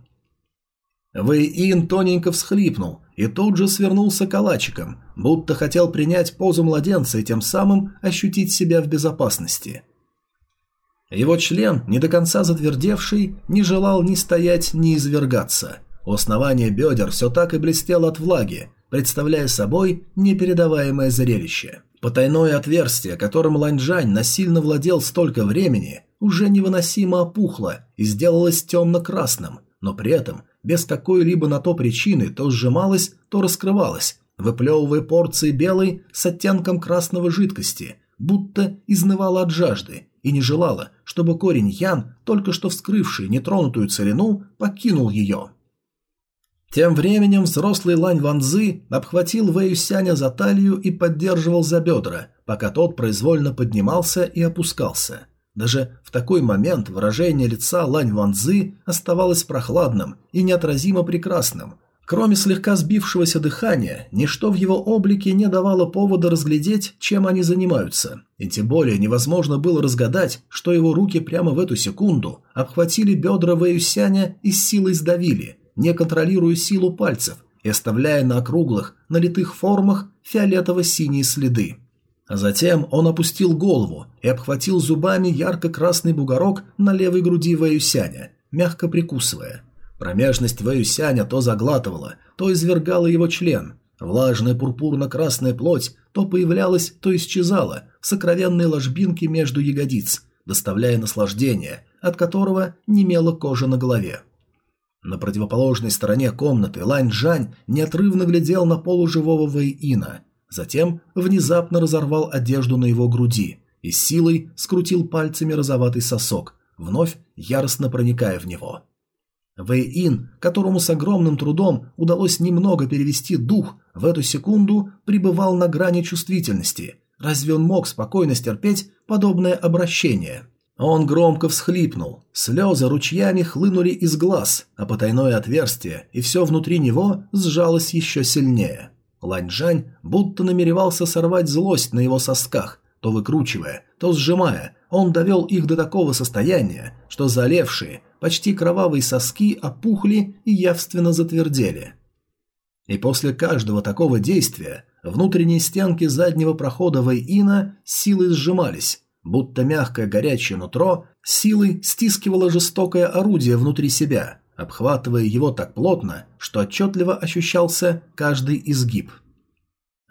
Вэй-Ин тоненько всхлипнул и тут же свернулся калачиком, будто хотел принять позу младенца и тем самым ощутить себя в безопасности. Его член, не до конца затвердевший, не желал ни стоять, ни извергаться. У основания бедер все так и блестело от влаги, представляя собой непередаваемое зрелище. Потайное отверстие, которым Ланьжань насильно владел столько времени, уже невыносимо опухло и сделалось темно-красным, но при этом без какой-либо на то причины то сжималась, то раскрывалась, выплевывая порции белой с оттенком красного жидкости, будто изнывала от жажды и не желала, чтобы корень Ян, только что вскрывший нетронутую целину, покинул ее. Тем временем взрослый Лань Ванзы обхватил Вэй Сяня за талию и поддерживал за бедра, пока тот произвольно поднимался и опускался. Даже в такой момент выражение лица Лань Ванзы оставалось прохладным и неотразимо прекрасным. Кроме слегка сбившегося дыхания, ничто в его облике не давало повода разглядеть, чем они занимаются. И тем более невозможно было разгадать, что его руки прямо в эту секунду обхватили бедра Вэюсяня и силой сдавили, не контролируя силу пальцев и оставляя на округлых, налитых формах фиолетово-синие следы. А затем он опустил голову и обхватил зубами ярко-красный бугорок на левой груди Вэюсяня, мягко прикусывая. Промежность Вэюсяня то заглатывала, то извергала его член. Влажная пурпурно-красная плоть то появлялась, то исчезала в сокровенной ложбинке между ягодиц, доставляя наслаждение, от которого немела кожа на голове. На противоположной стороне комнаты Лань Жань неотрывно глядел на полуживого Вэйина – Затем внезапно разорвал одежду на его груди и силой скрутил пальцами розоватый сосок, вновь яростно проникая в него. Вэй-Ин, которому с огромным трудом удалось немного перевести дух, в эту секунду пребывал на грани чувствительности. Разве он мог спокойно стерпеть подобное обращение? Он громко всхлипнул, слезы ручьями хлынули из глаз, а потайное отверстие, и все внутри него сжалось еще сильнее. Ланьжань будто намеревался сорвать злость на его сосках, то выкручивая, то сжимая, он довел их до такого состояния, что залевшие, почти кровавые соски опухли и явственно затвердели. И после каждого такого действия внутренние стенки заднего прохода Вэйина силой сжимались, будто мягкое горячее нутро силой стискивало жестокое орудие внутри себя, обхватывая его так плотно, что отчетливо ощущался каждый изгиб.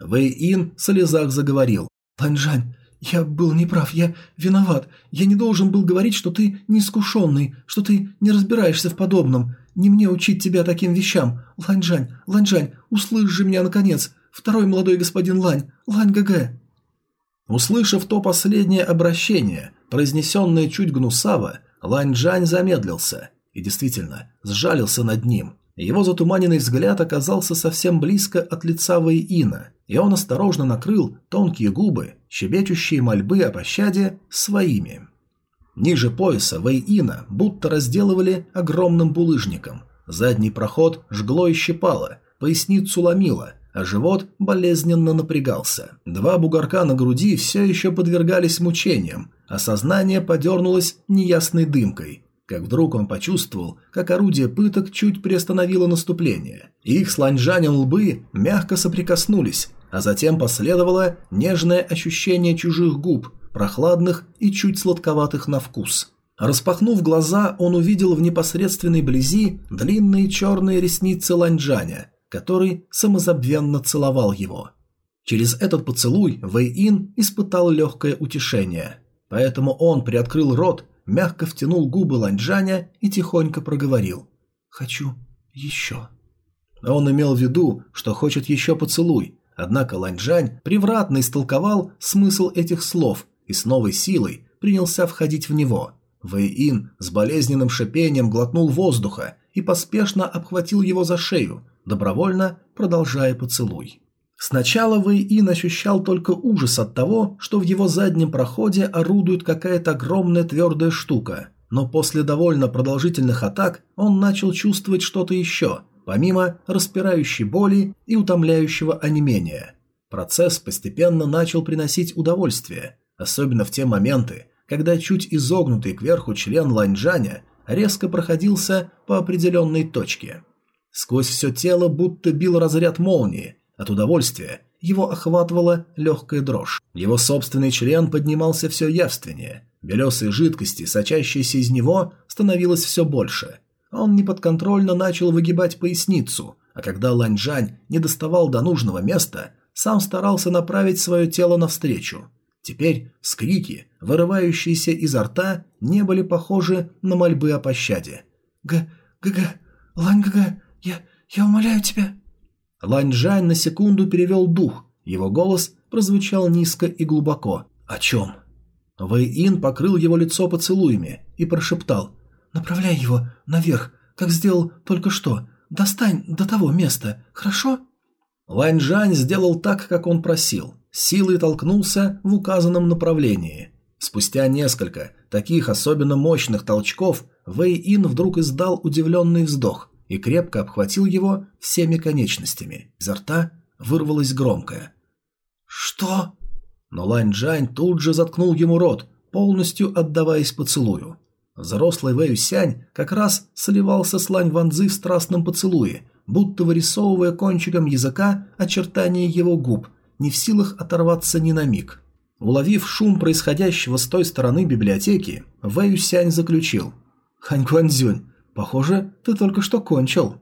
Вэй-Ин в слезах заговорил. «Ланьжань, я был неправ, я виноват. Я не должен был говорить, что ты неискушенный, что ты не разбираешься в подобном. Не мне учить тебя таким вещам. Ланьжань, Ланьжань, услышь же меня наконец. Второй молодой господин Лань, Лань ГГ». Услышав то последнее обращение, произнесенное чуть гнусаво, Лань Джань замедлился и действительно сжалился над ним. Его затуманенный взгляд оказался совсем близко от лица Вэйина, и он осторожно накрыл тонкие губы, щебечущие мольбы о пощаде, своими. Ниже пояса Вэйина будто разделывали огромным булыжником. Задний проход жгло и щипало, поясницу ломило, а живот болезненно напрягался. Два бугорка на груди все еще подвергались мучениям, а сознание подернулось неясной дымкой, как вдруг он почувствовал, как орудие пыток чуть приостановило наступление. Их с ланьжанем лбы мягко соприкоснулись, а затем последовало нежное ощущение чужих губ, прохладных и чуть сладковатых на вкус. Распахнув глаза, он увидел в непосредственной близи длинные черные ресницы ланьжаня, который самозабвенно целовал его. Через этот поцелуй Вэй-Ин испытал легкое утешение, поэтому он приоткрыл рот, мягко втянул губы Ланьжаня и тихонько проговорил «Хочу еще». Он имел в виду, что хочет еще поцелуй, однако Ланьжань превратно истолковал смысл этих слов и с новой силой принялся входить в него. Вэй-Ин с болезненным шипением глотнул воздуха и поспешно обхватил его за шею, добровольно продолжая поцелуй. Сначала Вэй-Ин ощущал только ужас от того, что в его заднем проходе орудует какая-то огромная твердая штука, но после довольно продолжительных атак он начал чувствовать что-то еще, помимо распирающей боли и утомляющего онемения. Процесс постепенно начал приносить удовольствие, особенно в те моменты, когда чуть изогнутый кверху член Ланьжаня резко проходился по определенной точке. Сквозь все тело будто бил разряд молнии. От удовольствия его охватывала легкая дрожь. Его собственный член поднимался все явственнее. Белесой жидкости, сочащейся из него, становилось все больше. Он неподконтрольно начал выгибать поясницу, а когда Ланьжань не доставал до нужного места, сам старался направить свое тело навстречу. Теперь скрики, вырывающиеся изо рта, не были похожи на мольбы о пощаде. «Г... г-г... Лань-г-г... «Я... я умоляю тебя...» Лань Жань на секунду перевел дух. Его голос прозвучал низко и глубоко. «О чем?» Вэй Ин покрыл его лицо поцелуями и прошептал. «Направляй его наверх, как сделал только что. Достань до того места, хорошо?» Лань Жань сделал так, как он просил. Силой толкнулся в указанном направлении. Спустя несколько таких особенно мощных толчков Вэй Ин вдруг издал удивленный вздох и крепко обхватил его всеми конечностями. Изо рта вырвалось громкое «Что?». Но Лань Джань тут же заткнул ему рот, полностью отдаваясь поцелую. Взрослый Вэй Сянь как раз сливался с Лань Ванзы в страстном поцелуе, будто вырисовывая кончиком языка очертания его губ, не в силах оторваться ни на миг. Уловив шум происходящего с той стороны библиотеки, Вэй Сянь заключил «Хань Гуанзюнь, Похоже, ты только что кончил.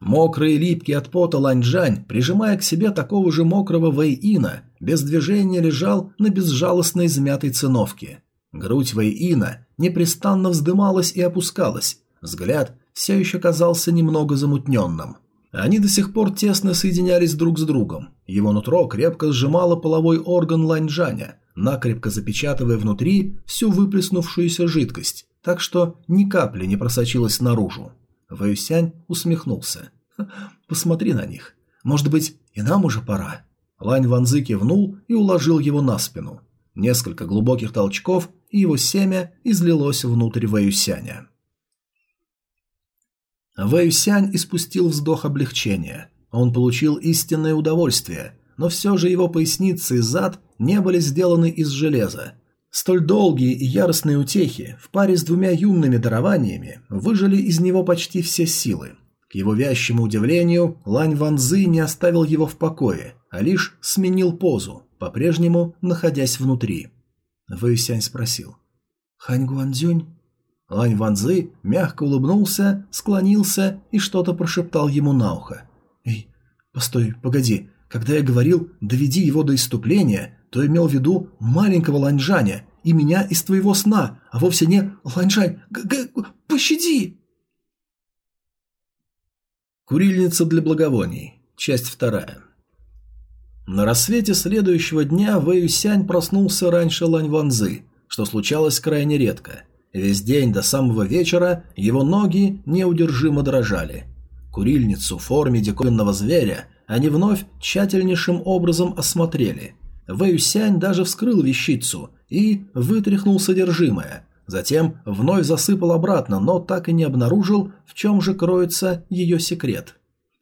Мокрый и липкий от пота Ланьжань, прижимая к себе такого же мокрого Вэйина, без движения лежал на безжалостной измятой циновке. Грудь Вэйина непрестанно вздымалась и опускалась, взгляд все еще казался немного замутненным. Они до сих пор тесно соединялись друг с другом. Его нутро крепко сжимало половой орган Ланьжаня, накрепко запечатывая внутри всю выплеснувшуюся жидкость, так что ни капли не просочилось наружу. Вэйсянь усмехнулся. «Посмотри на них. Может быть, и нам уже пора?» Лань Ванзы кивнул и уложил его на спину. Несколько глубоких толчков, и его семя излилось внутрь Вэюсяня. Вэюсянь испустил вздох облегчения. Он получил истинное удовольствие, но все же его поясница и зад не были сделаны из железа. Столь долгие и яростные утехи в паре с двумя юными дарованиями выжили из него почти все силы. К его вящему удивлению, Лань Ванзы не оставил его в покое, а лишь сменил позу, по-прежнему находясь внутри. Вэйсянь спросил. «Хань Гуанзюнь?» Лань Ванзы мягко улыбнулся, склонился и что-то прошептал ему на ухо. «Эй, постой, погоди, когда я говорил «доведи его до иступления», то имел в виду маленького Ланьжаня и меня из твоего сна, а вовсе не «Ланьжань, г -г пощади!» Курильница для благовоний. Часть вторая. На рассвете следующего дня Вэй Юсянь проснулся раньше Лань Ванзы, что случалось крайне редко. Весь день до самого вечера его ноги неудержимо дрожали. Курильницу в форме диковинного зверя они вновь тщательнейшим образом осмотрели. Вэй Юсянь даже вскрыл вещицу и вытряхнул содержимое, Затем вновь засыпал обратно, но так и не обнаружил, в чем же кроется ее секрет.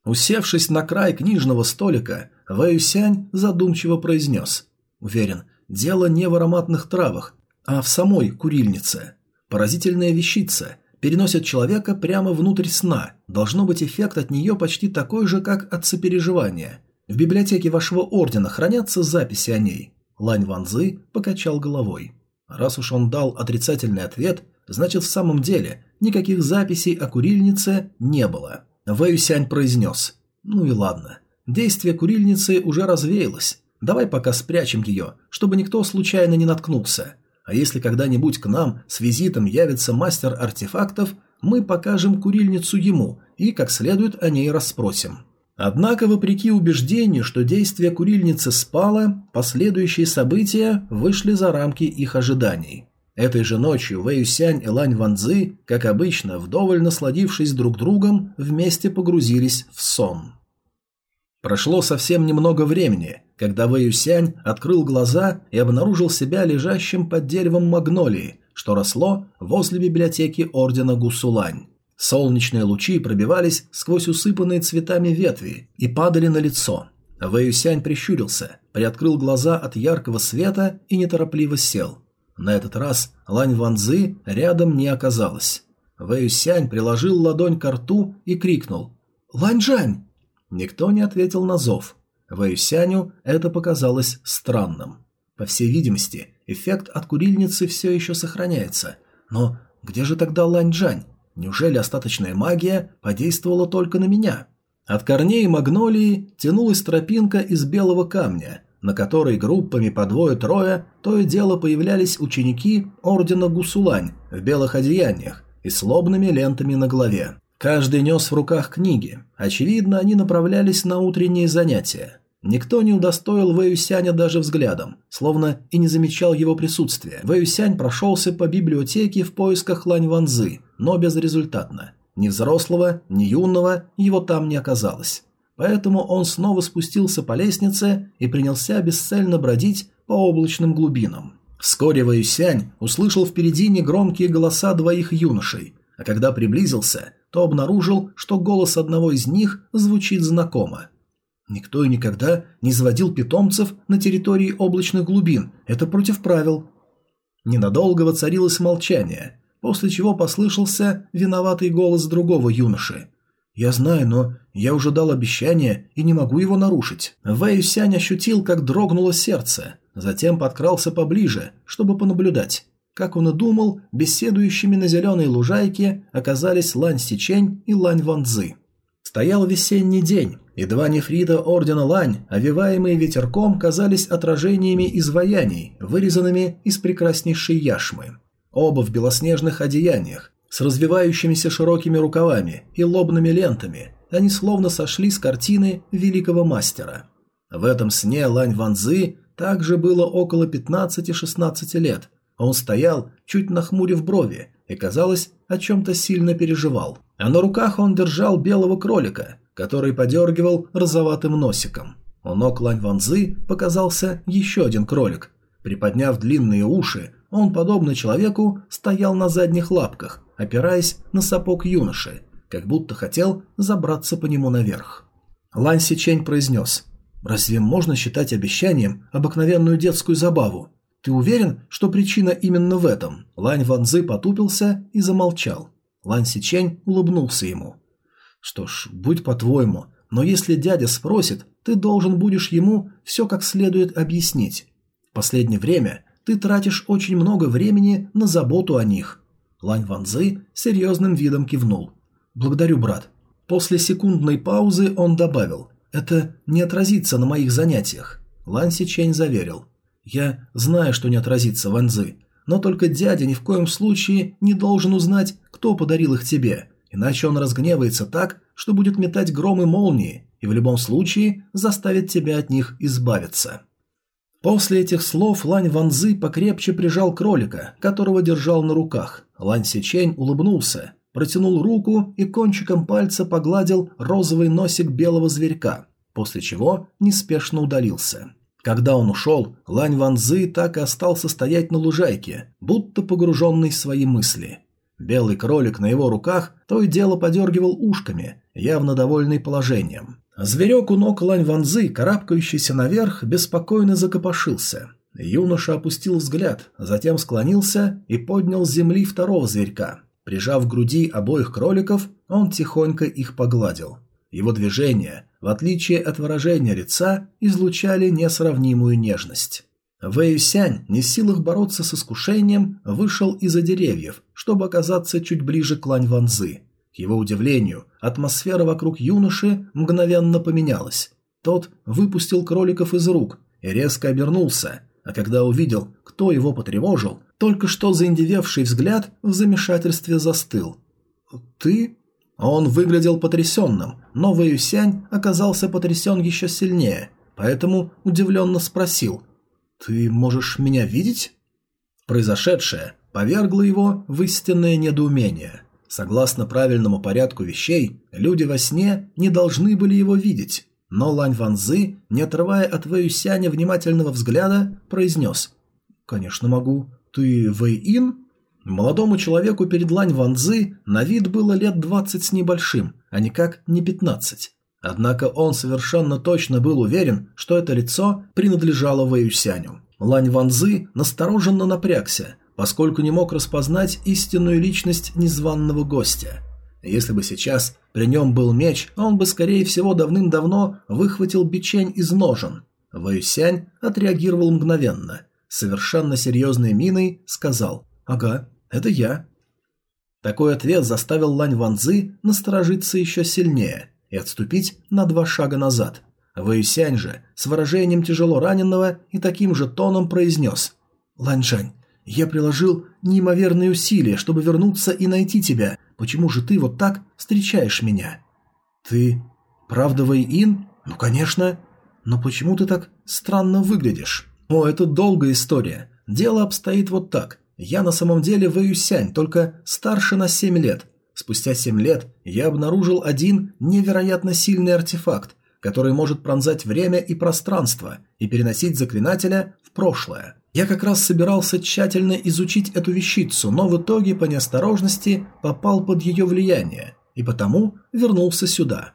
Усевшись на край книжного столика, Вэюсянь задумчиво произнес. «Уверен, дело не в ароматных травах, а в самой курильнице. Поразительная вещица. Переносит человека прямо внутрь сна. Должно быть эффект от нее почти такой же, как от сопереживания. В библиотеке вашего ордена хранятся записи о ней». Лань Ванзы покачал головой. Раз уж он дал отрицательный ответ, значит в самом деле никаких записей о курильнице не было. Вэйюсянь произнес. «Ну и ладно. Действие курильницы уже развеялось. Давай пока спрячем ее, чтобы никто случайно не наткнулся. А если когда-нибудь к нам с визитом явится мастер артефактов, мы покажем курильницу ему и как следует о ней расспросим». Однако, вопреки убеждению, что действие курильницы спало, последующие события вышли за рамки их ожиданий. Этой же ночью Вэй Юсянь и Лань Ванзы, как обычно, вдоволь насладившись друг другом, вместе погрузились в сон. Прошло совсем немного времени, когда Вэй Юсянь открыл глаза и обнаружил себя лежащим под деревом магнолии, что росло возле библиотеки ордена Гусулань. Солнечные лучи пробивались сквозь усыпанные цветами ветви и падали на лицо. Вэюсянь прищурился, приоткрыл глаза от яркого света и неторопливо сел. На этот раз Лань Ванзы рядом не оказалось. Вэюсянь приложил ладонь к рту и крикнул «Ланьжань!». Никто не ответил на зов. Вэюсяню это показалось странным. По всей видимости, эффект от курильницы все еще сохраняется. Но где же тогда Ланьжань? Неужели остаточная магия подействовала только на меня? От корней магнолии тянулась тропинка из белого камня, на которой группами по двое-трое то и дело появлялись ученики ордена Гусулань в белых одеяниях и с лобными лентами на голове. Каждый нес в руках книги. Очевидно, они направлялись на утренние занятия. Никто не удостоил Вэюсяня даже взглядом, словно и не замечал его присутствия. Вэюсянь прошелся по библиотеке в поисках Лань Ванзы, но безрезультатно. Ни взрослого, ни юного его там не оказалось. Поэтому он снова спустился по лестнице и принялся бесцельно бродить по облачным глубинам. Вскоре Вэюсянь услышал впереди негромкие голоса двоих юношей, а когда приблизился, то обнаружил, что голос одного из них звучит знакомо. Никто и никогда не заводил питомцев на территории облачных глубин. Это против правил. Ненадолго воцарилось молчание, после чего послышался виноватый голос другого юноши. «Я знаю, но я уже дал обещание и не могу его нарушить». Вэй Сянь ощутил, как дрогнуло сердце, затем подкрался поближе, чтобы понаблюдать. Как он и думал, беседующими на зеленой лужайке оказались Лань Сичень и Лань Ванзы. Стоял весенний день, и два нефрита ордена Лань, овиваемые ветерком, казались отражениями изваяний, вырезанными из прекраснейшей яшмы. Оба в белоснежных одеяниях, с развивающимися широкими рукавами и лобными лентами, они словно сошли с картины великого мастера. В этом сне Лань Ванзы также было около 15-16 лет. Он стоял, чуть нахмурив брови, и, казалось, о чем-то сильно переживал. А на руках он держал белого кролика, который подергивал розоватым носиком. У ног Лань Ванзы показался еще один кролик. Приподняв длинные уши, он, подобно человеку, стоял на задних лапках, опираясь на сапог юноши, как будто хотел забраться по нему наверх. Лань Сичень произнес «Разве можно считать обещанием обыкновенную детскую забаву? Ты уверен, что причина именно в этом?» Лань Ванзы потупился и замолчал. Лань Сичень улыбнулся ему. «Что ж, будь по-твоему, но если дядя спросит, ты должен будешь ему все как следует объяснить. В последнее время ты тратишь очень много времени на заботу о них». Лань Ванзы серьезным видом кивнул. «Благодарю, брат». После секундной паузы он добавил. «Это не отразится на моих занятиях». Лань Сичень заверил. «Я знаю, что не отразится, Ванзы, но только дядя ни в коем случае не должен узнать, кто подарил их тебе, иначе он разгневается так, что будет метать громы молнии и в любом случае заставит тебя от них избавиться». После этих слов Лань Ванзы покрепче прижал кролика, которого держал на руках. Лань Сичень улыбнулся, протянул руку и кончиком пальца погладил розовый носик белого зверька, после чего неспешно удалился. Когда он ушел, Лань Ванзы так и остался стоять на лужайке, будто погруженный в свои мысли. Белый кролик на его руках то и дело подергивал ушками, явно довольный положением. Зверек у ног Лань Ванзы, карабкающийся наверх, беспокойно закопошился. Юноша опустил взгляд, затем склонился и поднял с земли второго зверька. Прижав к груди обоих кроликов, он тихонько их погладил. Его движения, в отличие от выражения лица, излучали несравнимую нежность. Вэй Сянь, не в силах бороться с искушением, вышел из-за деревьев, чтобы оказаться чуть ближе к Лань Ванзы. К его удивлению, атмосфера вокруг юноши мгновенно поменялась. Тот выпустил кроликов из рук и резко обернулся, а когда увидел, кто его потревожил, только что заиндевевший взгляд в замешательстве застыл. «Ты?» Он выглядел потрясенным, но Вэюсянь оказался потрясен еще сильнее, поэтому удивленно спросил «Ты можешь меня видеть?» Произошедшее повергло его в истинное недоумение. Согласно правильному порядку вещей, люди во сне не должны были его видеть, но Лань Ванзы, не отрывая от Вэюсяня внимательного взгляда, произнес «Конечно могу. Ты Вэй-Ин?» Молодому человеку перед Лань Ванзы на вид было лет двадцать с небольшим, а никак не пятнадцать. Однако он совершенно точно был уверен, что это лицо принадлежало Вэюсяню. Лань Ванзы настороженно напрягся, поскольку не мог распознать истинную личность незваного гостя. Если бы сейчас при нем был меч, он бы, скорее всего, давным-давно выхватил бичень из ножен. Вэюсянь отреагировал мгновенно. Совершенно серьезной миной сказал «Ага, это я». Такой ответ заставил Лань Ванзы насторожиться еще сильнее и отступить на два шага назад. Вэйсянь же с выражением тяжело раненного и таким же тоном произнес «Лань Жань, я приложил неимоверные усилия, чтобы вернуться и найти тебя. Почему же ты вот так встречаешь меня?» «Ты правда Вэй-Ин? Ну, конечно. Но почему ты так странно выглядишь?» «О, это долгая история. Дело обстоит вот так. Я на самом деле Вэюсянь, только старше на 7 лет. Спустя 7 лет я обнаружил один невероятно сильный артефакт, который может пронзать время и пространство и переносить заклинателя в прошлое. Я как раз собирался тщательно изучить эту вещицу, но в итоге по неосторожности попал под ее влияние и потому вернулся сюда.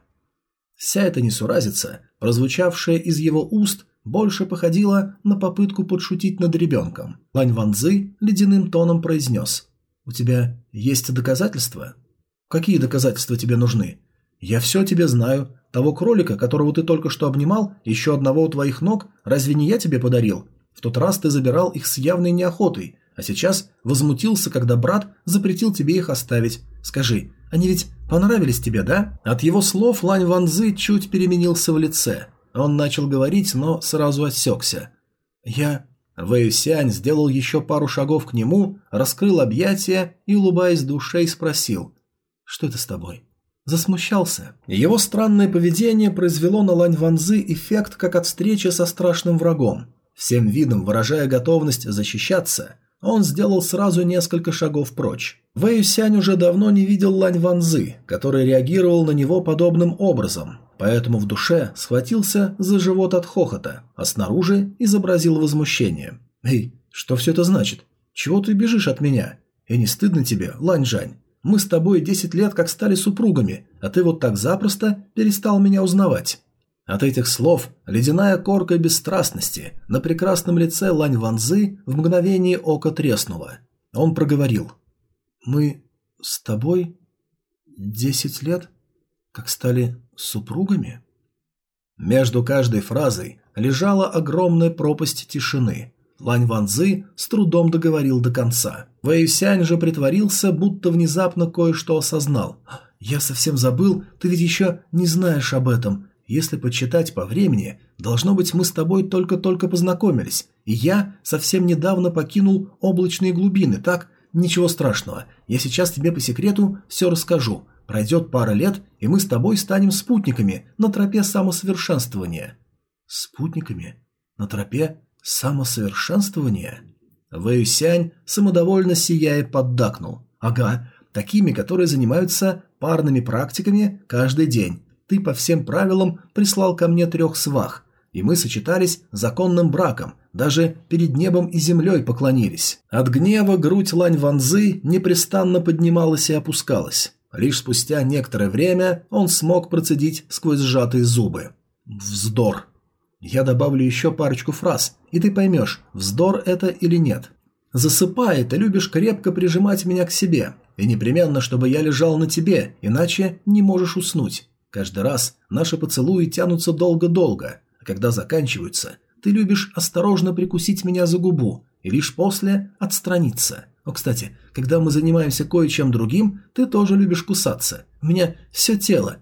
Вся эта несуразица, прозвучавшая из его уст, больше походила на попытку подшутить над ребенком. Лань Ванзы ледяным тоном произнес. «У тебя есть доказательства?» «Какие доказательства тебе нужны?» «Я все тебе знаю. Того кролика, которого ты только что обнимал, еще одного у твоих ног, разве не я тебе подарил? В тот раз ты забирал их с явной неохотой, а сейчас возмутился, когда брат запретил тебе их оставить. Скажи, они ведь понравились тебе, да?» От его слов Лань Ванзы чуть переменился в лице – он начал говорить, но сразу осекся. «Я...» Вэй Сянь сделал еще пару шагов к нему, раскрыл объятия и, улыбаясь душей, спросил. «Что это с тобой?» Засмущался. Его странное поведение произвело на Лань Ванзы эффект, как от встречи со страшным врагом. Всем видом выражая готовность защищаться, он сделал сразу несколько шагов прочь. Вэй Сянь уже давно не видел Лань Ванзы, который реагировал на него подобным образом, поэтому в душе схватился за живот от хохота, а снаружи изобразил возмущение. Эй, что все это значит? Чего ты бежишь от меня? И не стыдно тебе, Ланьжань? Мы с тобой десять лет как стали супругами, а ты вот так запросто перестал меня узнавать. От этих слов ледяная корка бесстрастности на прекрасном лице Лань Ванзы в мгновение ока треснула. Он проговорил. «Мы с тобой десять лет как стали супругами?» Между каждой фразой лежала огромная пропасть тишины. Лань Ванзы с трудом договорил до конца. Вэйсянь же притворился, будто внезапно кое-что осознал. «Я совсем забыл, ты ведь еще не знаешь об этом. Если подсчитать по времени, должно быть, мы с тобой только-только познакомились, и я совсем недавно покинул облачные глубины, так? Ничего страшного, я сейчас тебе по секрету все расскажу. Пройдет пара лет, и мы с тобой станем спутниками на тропе самосовершенствования». «Спутниками? На тропе самосовершенствования?» Вэйсянь самодовольно сияя поддакнул. «Ага, такими, которые занимаются парными практиками каждый день, ты по всем правилам прислал ко мне трех свах, и мы сочетались законным браком, даже перед небом и землей поклонились. От гнева грудь Лань Ванзы непрестанно поднималась и опускалась. Лишь спустя некоторое время он смог процедить сквозь сжатые зубы. Вздор. Я добавлю еще парочку фраз, и ты поймешь, вздор это или нет. Засыпай, ты любишь крепко прижимать меня к себе, и непременно, чтобы я лежал на тебе, иначе не можешь уснуть. Каждый раз наши поцелуи тянутся долго-долго, а когда заканчиваются, ты любишь осторожно прикусить меня за губу и лишь после отстраниться. О, кстати, когда мы занимаемся кое-чем другим, ты тоже любишь кусаться. У меня все тело.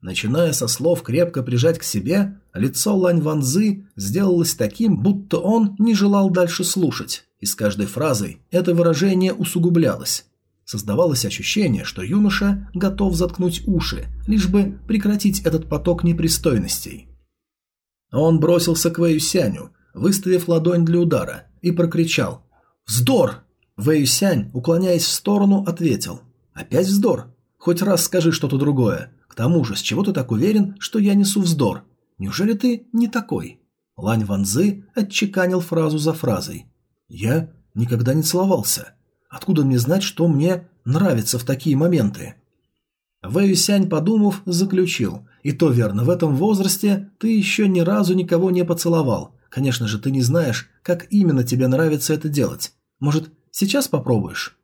Начиная со слов крепко прижать к себе, лицо Лань Ванзы сделалось таким, будто он не желал дальше слушать, и с каждой фразой это выражение усугублялось. Создавалось ощущение, что юноша готов заткнуть уши, лишь бы прекратить этот поток непристойностей. Он бросился к Вэйюсяню, выставив ладонь для удара, и прокричал «Вздор!». Вэйюсянь, уклоняясь в сторону, ответил «Опять вздор? Хоть раз скажи что-то другое. К тому же, с чего ты так уверен, что я несу вздор? Неужели ты не такой?» Лань Ванзы отчеканил фразу за фразой. «Я никогда не целовался. Откуда мне знать, что мне нравится в такие моменты? Вэй Сянь, подумав, заключил. И то верно, в этом возрасте ты еще ни разу никого не поцеловал. Конечно же, ты не знаешь, как именно тебе нравится это делать. Может, сейчас попробуешь?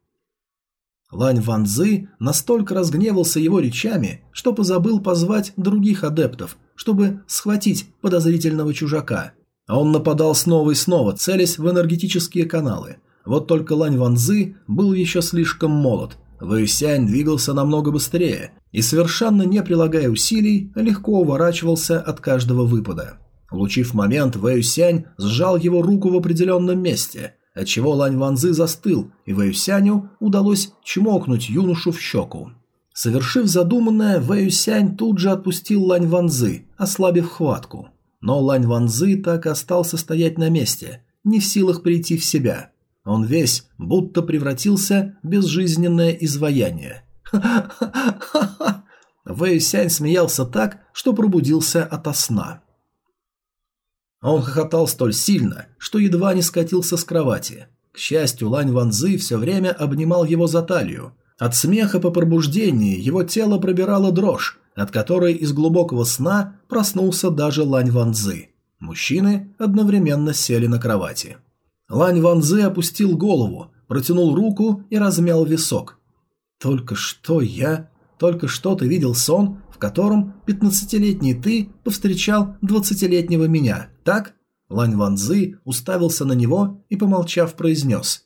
Лань Ван Цзы настолько разгневался его речами, что позабыл позвать других адептов, чтобы схватить подозрительного чужака. А он нападал снова и снова, целясь в энергетические каналы. Вот только Лань Ванзы был еще слишком молод. Вэйсянь двигался намного быстрее и, совершенно не прилагая усилий, легко уворачивался от каждого выпада. Улучив момент, Вэйсянь сжал его руку в определенном месте, отчего Лань Ванзы застыл, и Вэйсяню удалось чмокнуть юношу в щеку. Совершив задуманное, Вэйсянь тут же отпустил Лань Ванзы, ослабив хватку. Но Лань Ванзы так и остался стоять на месте, не в силах прийти в себя – он весь будто превратился в безжизненное изваяние. «Ха-ха-ха-ха!» Вэй Сянь смеялся так, что пробудился ото сна. Он хохотал столь сильно, что едва не скатился с кровати. К счастью, Лань Ванзы все время обнимал его за талию. От смеха по пробуждении его тело пробирало дрожь, от которой из глубокого сна проснулся даже Лань Ванзы. Мужчины одновременно сели на кровати. Лань Ванзы опустил голову, протянул руку и размял висок. «Только что я... Только что ты видел сон, в котором пятнадцатилетний ты повстречал двадцатилетнего меня, так?» Лань Ванзы уставился на него и, помолчав, произнес.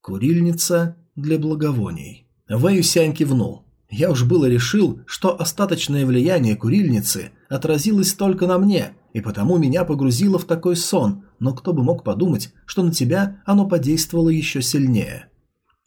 «Курильница для благовоний». Вэй Сянь кивнул. «Я уж было решил, что остаточное влияние курильницы отразилось только на мне, и потому меня погрузило в такой сон, но кто бы мог подумать, что на тебя оно подействовало еще сильнее.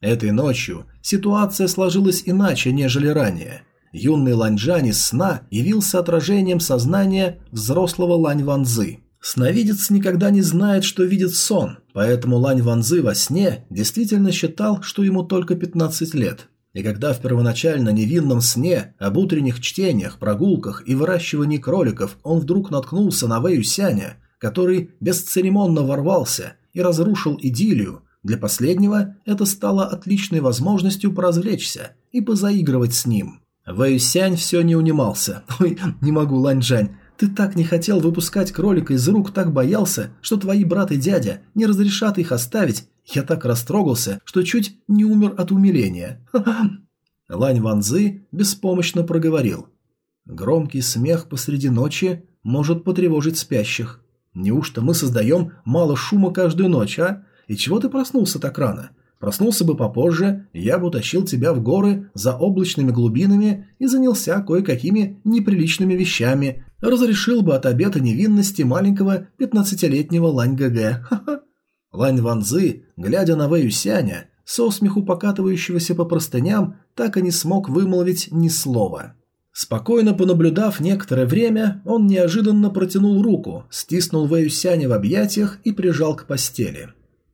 Этой ночью ситуация сложилась иначе, нежели ранее. Юный Ланьжань из сна явился отражением сознания взрослого Лань Ванзы. Сновидец никогда не знает, что видит сон, поэтому Лань Ванзы во сне действительно считал, что ему только 15 лет – и когда в первоначально невинном сне об утренних чтениях, прогулках и выращивании кроликов он вдруг наткнулся на Вэю Сяня, который бесцеремонно ворвался и разрушил идиллию, для последнего это стало отличной возможностью поразвлечься и позаигрывать с ним. Вэйсянь все не унимался. «Ой, не могу, Ланьжань, ты так не хотел выпускать кролика из рук, так боялся, что твои брат и дядя не разрешат их оставить. Я так растрогался, что чуть не умер от умиления. Лань Ванзы беспомощно проговорил. Громкий смех посреди ночи может потревожить спящих. Неужто мы создаем мало шума каждую ночь, а? И чего ты проснулся так рано? Проснулся бы попозже, я бы утащил тебя в горы за облачными глубинами и занялся кое-какими неприличными вещами, разрешил бы от обета невинности маленького пятнадцатилетнего Лань ГГ. Лань Ванзы, глядя на Вэй Сяня, со смеху покатывающегося по простыням, так и не смог вымолвить ни слова. Спокойно понаблюдав некоторое время, он неожиданно протянул руку, стиснул Вэй Сяня в объятиях и прижал к постели.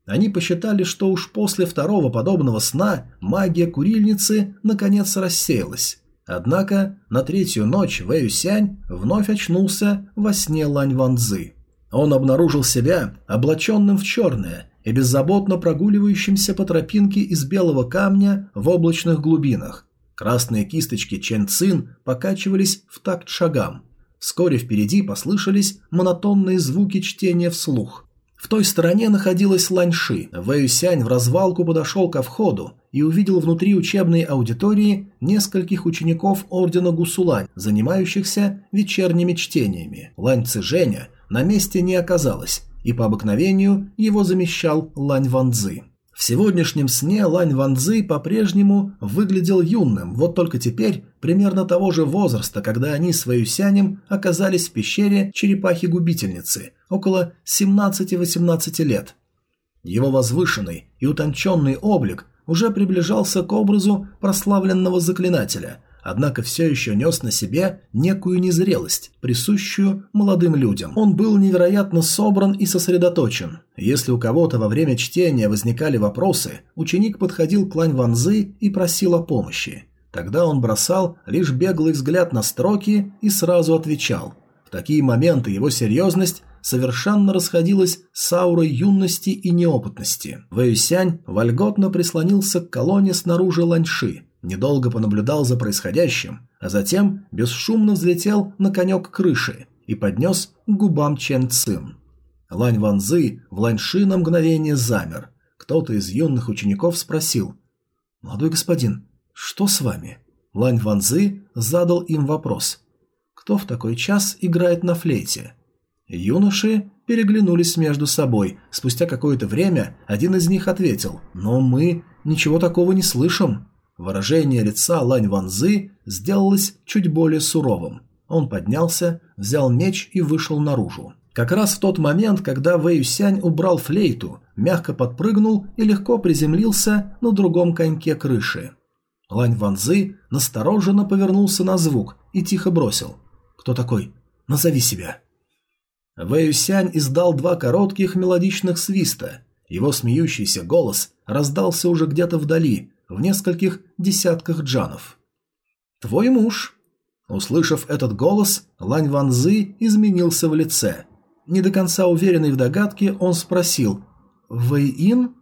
Они посчитали, что уж после второго подобного сна магия курильницы наконец рассеялась. Однако на третью ночь Вэй Сянь вновь очнулся во сне Лань Ванзы. Он обнаружил себя облаченным в черное и беззаботно прогуливающимся по тропинке из белого камня в облачных глубинах. Красные кисточки Чен Цин покачивались в такт шагам. Вскоре впереди послышались монотонные звуки чтения вслух. В той стороне находилась Ланьши. Вэйюсянь в развалку подошел ко входу и увидел внутри учебной аудитории нескольких учеников ордена Гусулань, занимающихся вечерними чтениями. Лань Цзэжэня на месте не оказалось, и по обыкновению его замещал Лань Ванзы. В сегодняшнем сне Лань Ванзы по-прежнему выглядел юным, вот только теперь примерно того же возраста, когда они с Вэюсянем оказались в пещере черепахи-губительницы, около 17-18 лет. Его возвышенный и утонченный облик уже приближался к образу прославленного заклинателя – однако все еще нес на себе некую незрелость, присущую молодым людям. Он был невероятно собран и сосредоточен. Если у кого-то во время чтения возникали вопросы, ученик подходил к Лань Ванзы и просил о помощи. Тогда он бросал лишь беглый взгляд на строки и сразу отвечал. В такие моменты его серьезность совершенно расходилась с аурой юности и неопытности. Вэйсянь вольготно прислонился к колонне снаружи Ланьши – недолго понаблюдал за происходящим, а затем бесшумно взлетел на конек крыши и поднес к губам Чен Цин. Лань Ванзы в Ланьши на мгновение замер. Кто-то из юных учеников спросил «Молодой господин, что с вами?» Лань Ванзы задал им вопрос «Кто в такой час играет на флейте?» Юноши переглянулись между собой. Спустя какое-то время один из них ответил «Но мы ничего такого не слышим». Выражение лица Лань Ванзы сделалось чуть более суровым. Он поднялся, взял меч и вышел наружу. Как раз в тот момент, когда Вэй Сянь убрал флейту, мягко подпрыгнул и легко приземлился на другом коньке крыши. Лань Ванзы настороженно повернулся на звук и тихо бросил. «Кто такой? Назови себя». Вэй Сянь издал два коротких мелодичных свиста. Его смеющийся голос раздался уже где-то вдали, в нескольких десятках джанов. «Твой муж». Услышав этот голос, Лань Ванзы изменился в лице. Не до конца уверенный в догадке, он спросил «Вэй-Ин?»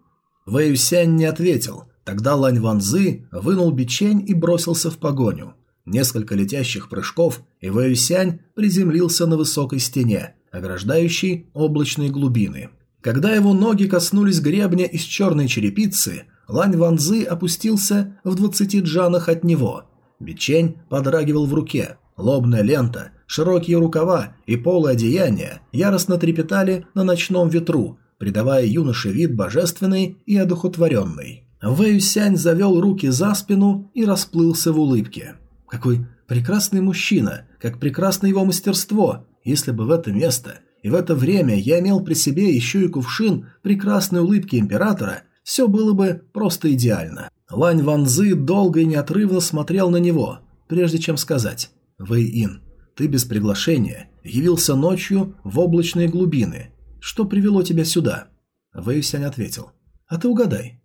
Вэй-Сянь не ответил. Тогда Лань Ванзы вынул бичень и бросился в погоню. Несколько летящих прыжков, и Вэй-Сянь приземлился на высокой стене, ограждающей облачные глубины. Когда его ноги коснулись гребня из черной черепицы, Лань Ванзы опустился в двадцати джанах от него. Бичень подрагивал в руке. Лобная лента, широкие рукава и полое одеяние яростно трепетали на ночном ветру, придавая юноше вид божественный и одухотворенный. Вэй Сянь завел руки за спину и расплылся в улыбке. Какой прекрасный мужчина, как прекрасно его мастерство, если бы в это место и в это время я имел при себе еще и кувшин прекрасной улыбки императора, все было бы просто идеально. Лань Ванзы долго и неотрывно смотрел на него, прежде чем сказать «Вэй-Ин, ты без приглашения явился ночью в облачные глубины. Что привело тебя сюда?» Вэй-Сянь ответил «А ты угадай».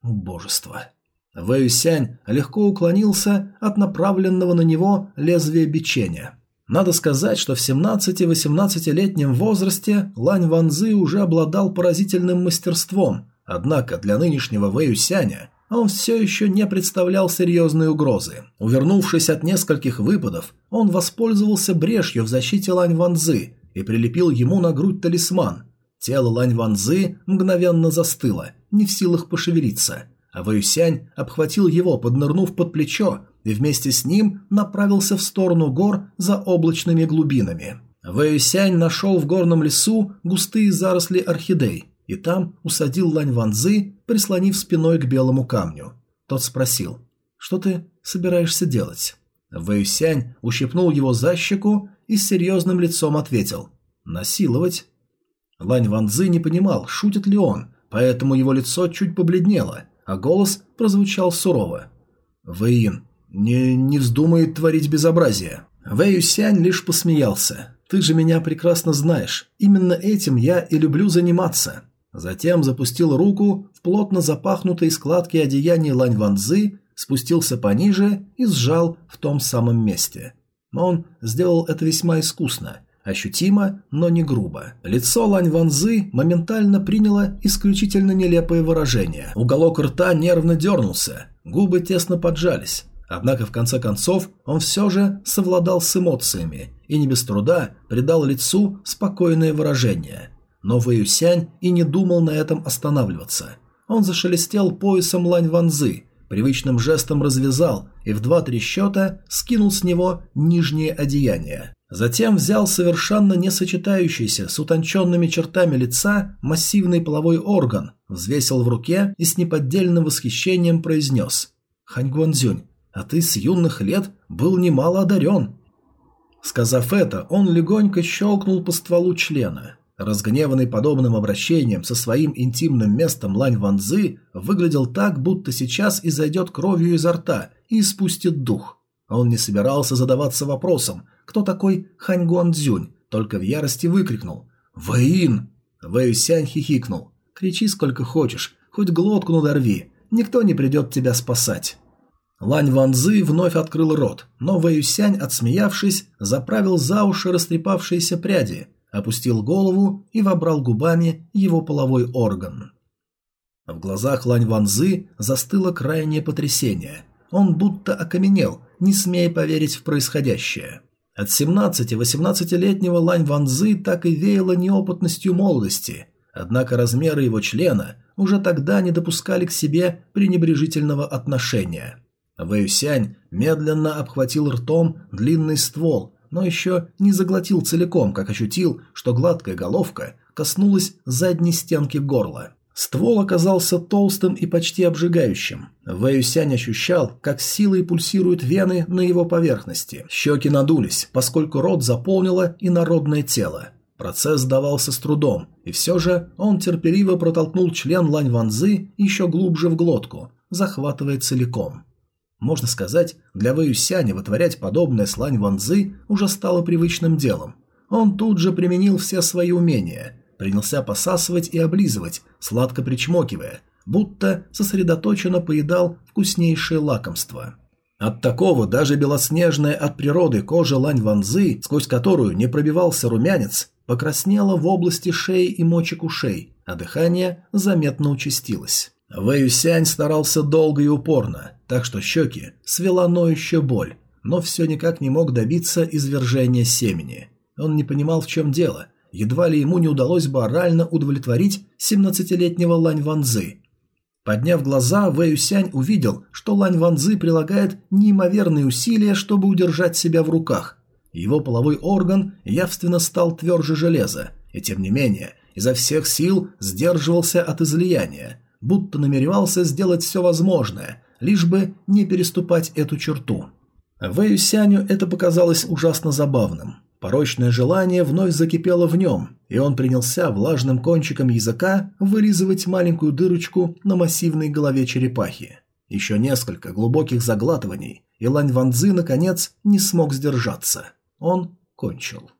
«Божество». Вэй-Сянь легко уклонился от направленного на него лезвия бичения. Надо сказать, что в 17-18-летнем возрасте Лань Ванзы уже обладал поразительным мастерством, однако для нынешнего Вэюсяня он все еще не представлял серьезной угрозы. Увернувшись от нескольких выпадов, он воспользовался брешью в защите Лань Ванзы и прилепил ему на грудь талисман. Тело Лань Ванзы мгновенно застыло, не в силах пошевелиться, а Вэюсянь обхватил его, поднырнув под плечо, и вместе с ним направился в сторону гор за облачными глубинами. Вэюсянь нашел в горном лесу густые заросли орхидей, и там усадил Лань Ванзы, прислонив спиной к белому камню. Тот спросил, «Что ты собираешься делать?» Вэйсянь ущипнул его за щеку и с серьезным лицом ответил, «Насиловать». Лань Ванзы не понимал, шутит ли он, поэтому его лицо чуть побледнело, а голос прозвучал сурово. «Вэйин, не, не вздумай творить безобразие». Вэй Сянь лишь посмеялся. «Ты же меня прекрасно знаешь. Именно этим я и люблю заниматься. Затем запустил руку в плотно запахнутые складки одеяния Лань Ванзы, спустился пониже и сжал в том самом месте. Он сделал это весьма искусно, ощутимо, но не грубо. Лицо Лань Ванзы моментально приняло исключительно нелепое выражение. Уголок рта нервно дернулся, губы тесно поджались. Однако в конце концов он все же совладал с эмоциями и не без труда придал лицу спокойное выражение – но Вэюсянь и не думал на этом останавливаться. Он зашелестел поясом Лань Ванзы, привычным жестом развязал и в два-три счета скинул с него нижнее одеяние. Затем взял совершенно не сочетающийся с утонченными чертами лица массивный половой орган, взвесил в руке и с неподдельным восхищением произнес «Хань Гуанзюнь, а ты с юных лет был немало одарен». Сказав это, он легонько щелкнул по стволу члена. Разгневанный подобным обращением со своим интимным местом Лань Ванзы выглядел так, будто сейчас изойдет кровью изо рта и спустит дух. Он не собирался задаваться вопросом, кто такой Хань Гуанцзюнь, только в ярости выкрикнул «Вэйин!». Вэйсянь хихикнул «Кричи сколько хочешь, хоть глотку надорви, никто не придет тебя спасать». Лань Ванзы вновь открыл рот, но Вэйсянь, отсмеявшись, заправил за уши растрепавшиеся пряди – опустил голову и вобрал губами его половой орган. В глазах Лань Ванзы застыло крайнее потрясение. Он будто окаменел, не смея поверить в происходящее. От 17-18-летнего Лань Ванзы так и веяло неопытностью молодости, однако размеры его члена уже тогда не допускали к себе пренебрежительного отношения. Вэйсянь медленно обхватил ртом длинный ствол но еще не заглотил целиком, как ощутил, что гладкая головка коснулась задней стенки горла. Ствол оказался толстым и почти обжигающим. Вэюсянь ощущал, как силой пульсируют вены на его поверхности. Щеки надулись, поскольку рот заполнило инородное тело. Процесс давался с трудом, и все же он терпеливо протолкнул член Лань Ванзы еще глубже в глотку, захватывая целиком. Можно сказать, для Вэюсяня вытворять подобное с Лань Ванзы уже стало привычным делом. Он тут же применил все свои умения, принялся посасывать и облизывать, сладко причмокивая, будто сосредоточенно поедал вкуснейшее лакомство. От такого даже белоснежная от природы кожа Лань Ванзы, сквозь которую не пробивался румянец, покраснела в области шеи и мочек ушей, а дыхание заметно участилось. Вэйюсянь старался долго и упорно, так что щеки свела ноющая боль, но все никак не мог добиться извержения семени. Он не понимал, в чем дело, едва ли ему не удалось бы орально удовлетворить 17-летнего Лань Ванзы. Подняв глаза, Вэйюсянь увидел, что Лань Ванзы прилагает неимоверные усилия, чтобы удержать себя в руках. Его половой орган явственно стал тверже железа, и тем не менее изо всех сил сдерживался от излияния – будто намеревался сделать все возможное, лишь бы не переступать эту черту. Вэю Сяню это показалось ужасно забавным. Порочное желание вновь закипело в нем, и он принялся влажным кончиком языка вылизывать маленькую дырочку на массивной голове черепахи. Еще несколько глубоких заглатываний, и Лань Ванзы, наконец, не смог сдержаться. Он кончил.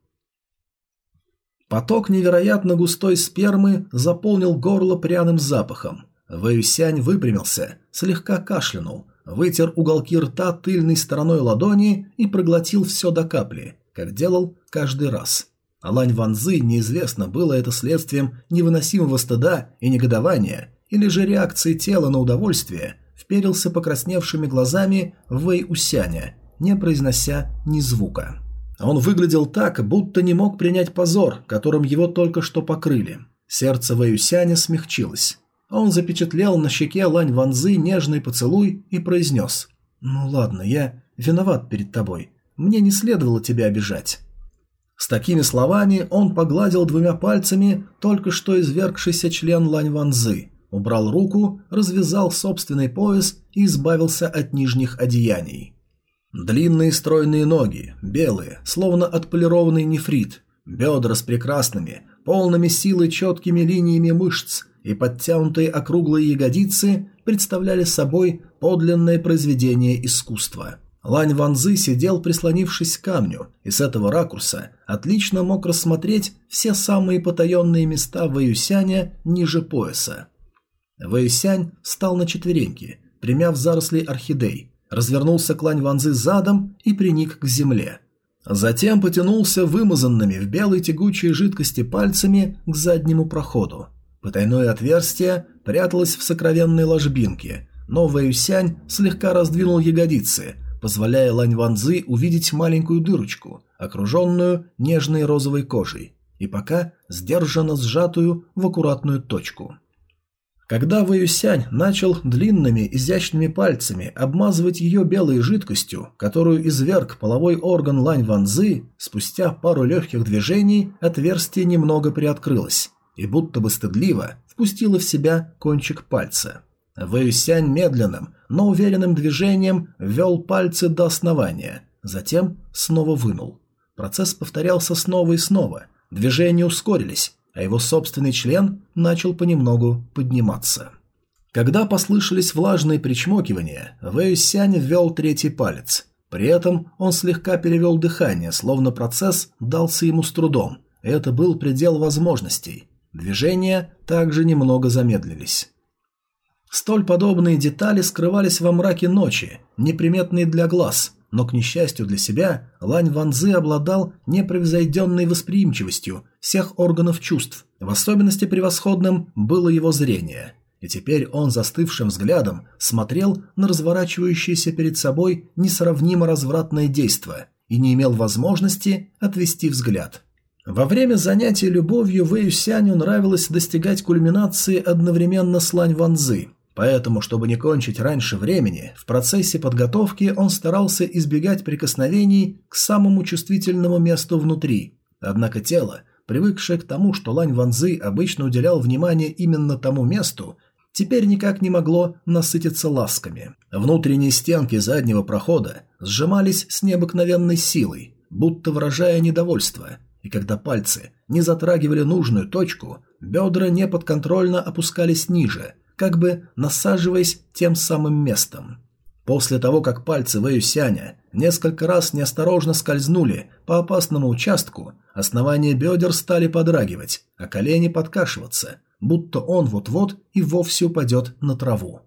Поток невероятно густой спермы заполнил горло пряным запахом, Вэюсянь выпрямился, слегка кашлянул, вытер уголки рта тыльной стороной ладони и проглотил все до капли, как делал каждый раз. А Лань Ванзы неизвестно, было это следствием невыносимого стыда и негодования, или же реакции тела на удовольствие, вперился покрасневшими глазами в Вэй не произнося ни звука. Он выглядел так, будто не мог принять позор, которым его только что покрыли. Сердце Вэюсяня смягчилось. Он запечатлел на щеке Лань Ванзы нежный поцелуй и произнес «Ну ладно, я виноват перед тобой. Мне не следовало тебя обижать». С такими словами он погладил двумя пальцами только что извергшийся член Лань Ванзы, убрал руку, развязал собственный пояс и избавился от нижних одеяний. Длинные стройные ноги, белые, словно отполированный нефрит, бедра с прекрасными, полными силы четкими линиями мышц и подтянутые округлые ягодицы представляли собой подлинное произведение искусства – Лань Ванзы сидел, прислонившись к камню, и с этого ракурса отлично мог рассмотреть все самые потаенные места Вэюсяня ниже пояса. Вэюсянь встал на четвереньки, примяв заросли орхидей, развернулся к Лань Ванзы задом и приник к земле. Затем потянулся вымазанными в белой тягучей жидкости пальцами к заднему проходу. Потайное отверстие пряталось в сокровенной ложбинке, но Вэюсянь слегка раздвинул ягодицы – позволяя Лань Ванзы увидеть маленькую дырочку, окруженную нежной розовой кожей, и пока сдержанно сжатую в аккуратную точку. Когда Вэюсянь начал длинными изящными пальцами обмазывать ее белой жидкостью, которую изверг половой орган Лань Ванзы, спустя пару легких движений отверстие немного приоткрылось и будто бы стыдливо впустило в себя кончик пальца. Вэйсянь медленным, но уверенным движением ввел пальцы до основания, затем снова вынул. Процесс повторялся снова и снова, движения ускорились, а его собственный член начал понемногу подниматься. Когда послышались влажные причмокивания, Вэйсянь ввел третий палец. При этом он слегка перевел дыхание, словно процесс дался ему с трудом. Это был предел возможностей. Движения также немного замедлились. Столь подобные детали скрывались во мраке ночи, неприметные для глаз, но, к несчастью для себя, Лань Ванзы обладал непревзойденной восприимчивостью всех органов чувств, в особенности превосходным было его зрение. И теперь он застывшим взглядом смотрел на разворачивающееся перед собой несравнимо развратное действо и не имел возможности отвести взгляд. Во время занятий любовью Вэю Сяню нравилось достигать кульминации одновременно с Лань Ванзы, Поэтому, чтобы не кончить раньше времени, в процессе подготовки он старался избегать прикосновений к самому чувствительному месту внутри. Однако тело, привыкшее к тому, что Лань Ванзы обычно уделял внимание именно тому месту, теперь никак не могло насытиться ласками. Внутренние стенки заднего прохода сжимались с необыкновенной силой, будто выражая недовольство, и когда пальцы не затрагивали нужную точку, бедра неподконтрольно опускались ниже – как бы насаживаясь тем самым местом. После того, как пальцы Вэюсяня несколько раз неосторожно скользнули по опасному участку, основания бедер стали подрагивать, а колени подкашиваться, будто он вот-вот и вовсе упадет на траву.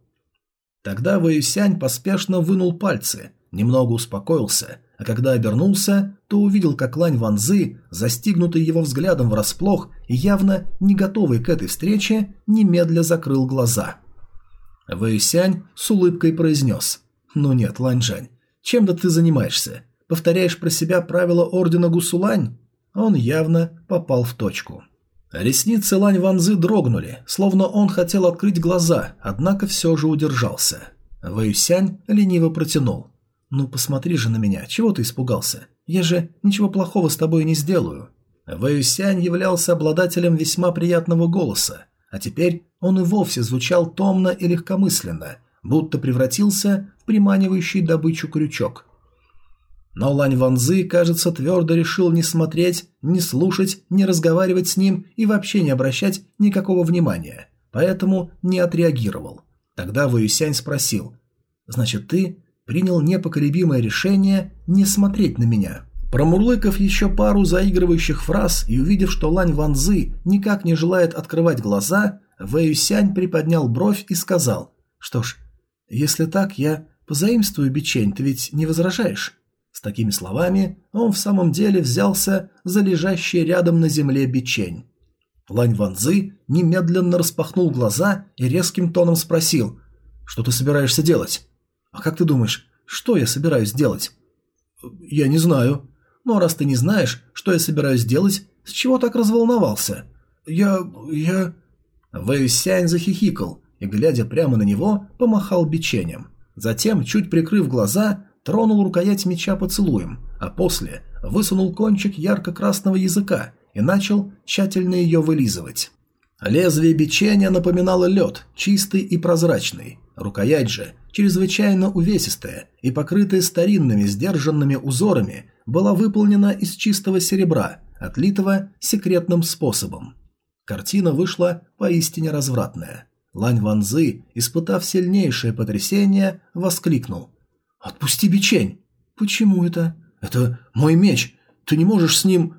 Тогда Вэюсянь поспешно вынул пальцы, немного успокоился, а когда обернулся, то увидел, как Лань Ванзы, застигнутый его взглядом врасплох и явно не готовый к этой встрече, немедля закрыл глаза. Вэйсянь с улыбкой произнес. «Ну нет, Ланьжань, чем-то ты занимаешься? Повторяешь про себя правила Ордена Гусулань?» Он явно попал в точку. Ресницы Лань Ванзы дрогнули, словно он хотел открыть глаза, однако все же удержался. Вэйсянь лениво протянул. «Ну посмотри же на меня, чего ты испугался? Я же ничего плохого с тобой не сделаю». Вэйсянь являлся обладателем весьма приятного голоса, а теперь он и вовсе звучал томно и легкомысленно, будто превратился в приманивающий добычу крючок. Но Лань Ванзы, кажется, твердо решил не смотреть, не слушать, не разговаривать с ним и вообще не обращать никакого внимания, поэтому не отреагировал. Тогда Вэйсянь спросил, «Значит, ты принял непоколебимое решение не смотреть на меня. Промурлыкав еще пару заигрывающих фраз и увидев, что Лань Ванзы никак не желает открывать глаза, Вэй Сянь приподнял бровь и сказал, «Что ж, если так, я позаимствую бичень, ты ведь не возражаешь?» С такими словами он в самом деле взялся за лежащий рядом на земле бичень. Лань Ванзы немедленно распахнул глаза и резким тоном спросил «Что ты собираешься делать?» «А как ты думаешь, что я собираюсь делать?» «Я не знаю. Но раз ты не знаешь, что я собираюсь делать, с чего так разволновался?» «Я... я...» Вэй Сянь захихикал и, глядя прямо на него, помахал бичением. Затем, чуть прикрыв глаза, тронул рукоять меча поцелуем, а после высунул кончик ярко-красного языка и начал тщательно ее вылизывать. Лезвие бичения напоминало лед, чистый и прозрачный. Рукоять же, чрезвычайно увесистая и покрытая старинными сдержанными узорами, была выполнена из чистого серебра, отлитого секретным способом. Картина вышла поистине развратная. Лань Ванзы, испытав сильнейшее потрясение, воскликнул. «Отпусти бичень!» «Почему это?» «Это мой меч! Ты не можешь с ним...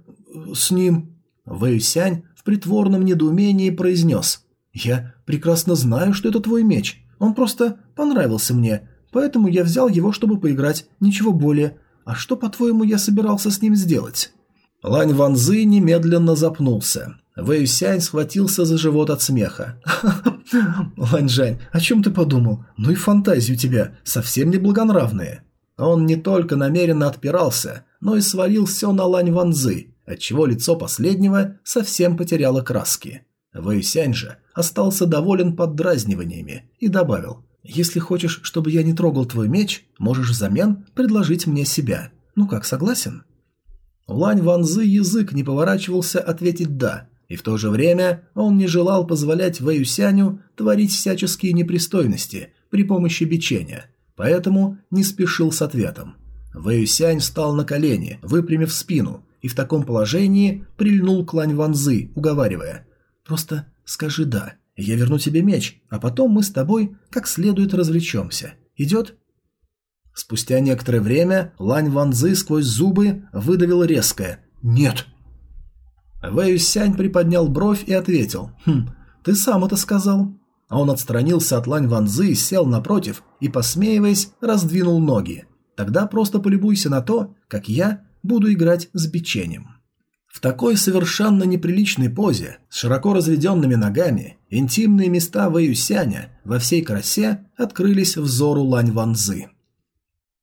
с ним...» Вэйсянь в притворном недоумении произнес. «Я прекрасно знаю, что это твой меч. Он просто понравился мне, поэтому я взял его, чтобы поиграть, ничего более. А что, по-твоему, я собирался с ним сделать?» Лань Ванзы немедленно запнулся. Вэйсянь схватился за живот от смеха. «Ланьжань, о чем ты подумал? Ну и фантазии у тебя, совсем не благонравные». Он не только намеренно отпирался, но и свалил все на Лань Ванзы, отчего лицо последнего совсем потеряло краски. Вэйсянь же остался доволен поддразниваниями и добавил, «Если хочешь, чтобы я не трогал твой меч, можешь взамен предложить мне себя. Ну как, согласен?» Лань Ванзы язык не поворачивался ответить «да», и в то же время он не желал позволять Вэюсяню творить всяческие непристойности при помощи бичения, поэтому не спешил с ответом. Вэюсянь встал на колени, выпрямив спину, и в таком положении прильнул к Лань Ванзы, уговаривая «Просто скажи «да», я верну тебе меч, а потом мы с тобой как следует развлечемся. Идет?» Спустя некоторое время Лань Ванзы сквозь зубы выдавил резкое «Нет». Вэй Сянь приподнял бровь и ответил «Хм, ты сам это сказал». А он отстранился от Лань Ванзы, сел напротив и, посмеиваясь, раздвинул ноги. «Тогда просто полюбуйся на то, как я буду играть с бичением». В такой совершенно неприличной позе, с широко разведенными ногами, интимные места Вэюсяня во всей красе открылись взору Лань Ванзы.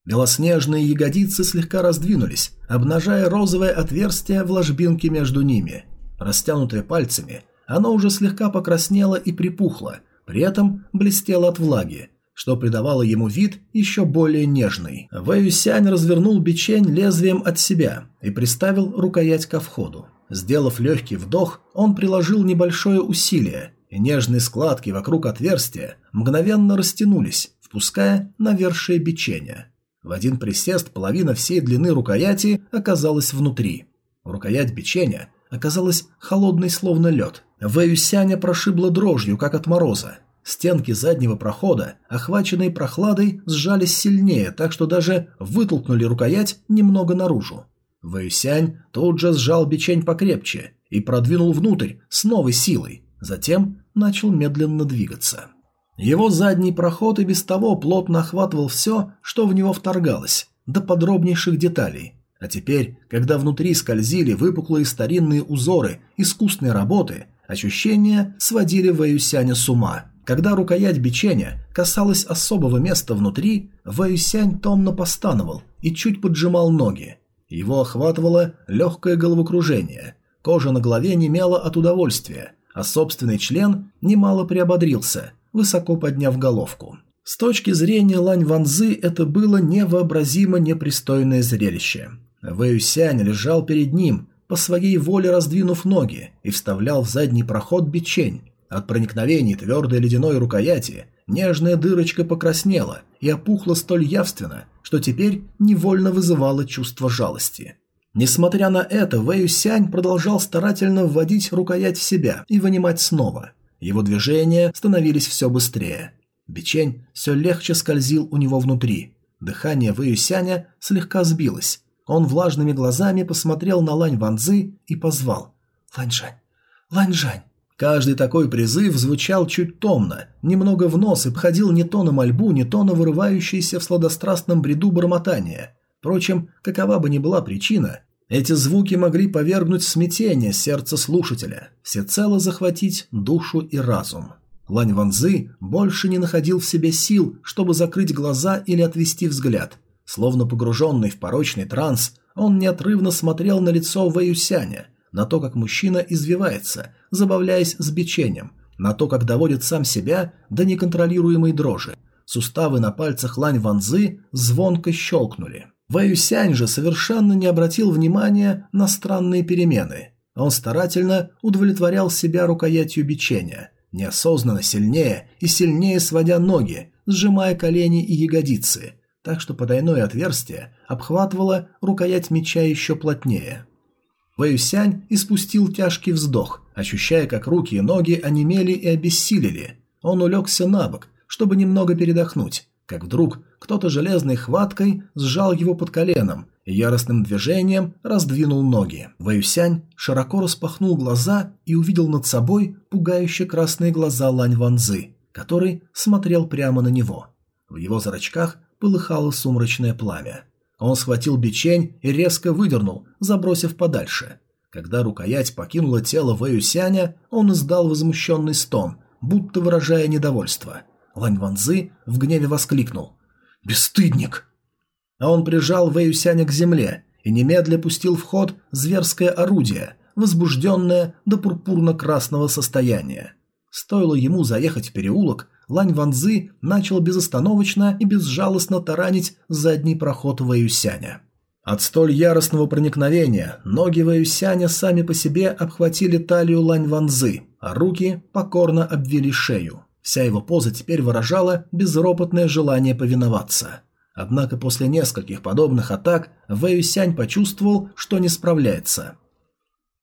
Белоснежные ягодицы слегка раздвинулись, обнажая розовое отверстие в ложбинке между ними. Растянутое пальцами, оно уже слегка покраснело и припухло, при этом блестело от влаги, что придавало ему вид еще более нежный. Вэйюсянь развернул бичень лезвием от себя и приставил рукоять ко входу. Сделав легкий вдох, он приложил небольшое усилие, и нежные складки вокруг отверстия мгновенно растянулись, впуская навершие бичения. В один присест половина всей длины рукояти оказалась внутри. Рукоять бичения оказалась холодной словно лед. Вэюсяня прошибла дрожью, как от мороза. Стенки заднего прохода, охваченные прохладой, сжались сильнее, так что даже вытолкнули рукоять немного наружу. Вэюсянь тут же сжал бичень покрепче и продвинул внутрь с новой силой, затем начал медленно двигаться. Его задний проход и без того плотно охватывал все, что в него вторгалось, до подробнейших деталей. А теперь, когда внутри скользили выпуклые старинные узоры искусной работы, ощущения сводили Вэюсяня с ума. Когда рукоять бичения касалась особого места внутри, Вэюсянь томно постановал и чуть поджимал ноги. Его охватывало легкое головокружение, кожа на голове немела от удовольствия, а собственный член немало приободрился, высоко подняв головку. С точки зрения Лань Ванзы это было невообразимо непристойное зрелище. Вэюсянь лежал перед ним, по своей воле раздвинув ноги, и вставлял в задний проход бичень. От проникновений твердой ледяной рукояти нежная дырочка покраснела и опухла столь явственно, что теперь невольно вызывала чувство жалости. Несмотря на это, Вэй Сянь продолжал старательно вводить рукоять в себя и вынимать снова. Его движения становились все быстрее. Бичень все легче скользил у него внутри. Дыхание Вэюсяня слегка сбилось. Он влажными глазами посмотрел на Лань Ванзы и позвал. «Ланьжань! Ланьжань!» Каждый такой призыв звучал чуть томно, немного в нос и походил не то на мольбу, не то на вырывающееся в сладострастном бреду бормотание. Впрочем, какова бы ни была причина, эти звуки могли повергнуть смятение сердце слушателя, всецело захватить душу и разум. Лань Ванзы больше не находил в себе сил, чтобы закрыть глаза или отвести взгляд. Словно погруженный в порочный транс, он неотрывно смотрел на лицо Вэюсяня, на то, как мужчина извивается, забавляясь с бичением, на то, как доводит сам себя до неконтролируемой дрожи. Суставы на пальцах Лань Ванзы звонко щелкнули. Вэюсянь же совершенно не обратил внимания на странные перемены. Он старательно удовлетворял себя рукоятью бичения, неосознанно сильнее и сильнее сводя ноги, сжимая колени и ягодицы, так что потайное отверстие обхватывало рукоять меча еще плотнее. Вэюсянь испустил тяжкий вздох, ощущая, как руки и ноги онемели и обессилели. Он улегся на бок, чтобы немного передохнуть, как вдруг кто-то железной хваткой сжал его под коленом и яростным движением раздвинул ноги. Вэюсянь широко распахнул глаза и увидел над собой пугающе красные глаза Лань Ванзы, который смотрел прямо на него. В его зрачках полыхало сумрачное пламя. Он схватил бичень и резко выдернул, забросив подальше. Когда рукоять покинула тело Вэюсяня, он издал возмущенный стон, будто выражая недовольство – Лань Ванзы в гневе воскликнул. «Бесстыдник!» А он прижал Вэй Юсяня к земле и немедля пустил в ход зверское орудие, возбужденное до пурпурно-красного состояния. Стоило ему заехать в переулок, Лань Ванзы начал безостановочно и безжалостно таранить задний проход Вэюсяня. От столь яростного проникновения ноги Вэюсяня сами по себе обхватили талию Лань Ванзы, а руки покорно обвели шею. Вся его поза теперь выражала безропотное желание повиноваться. Однако после нескольких подобных атак Вэй Сянь почувствовал, что не справляется.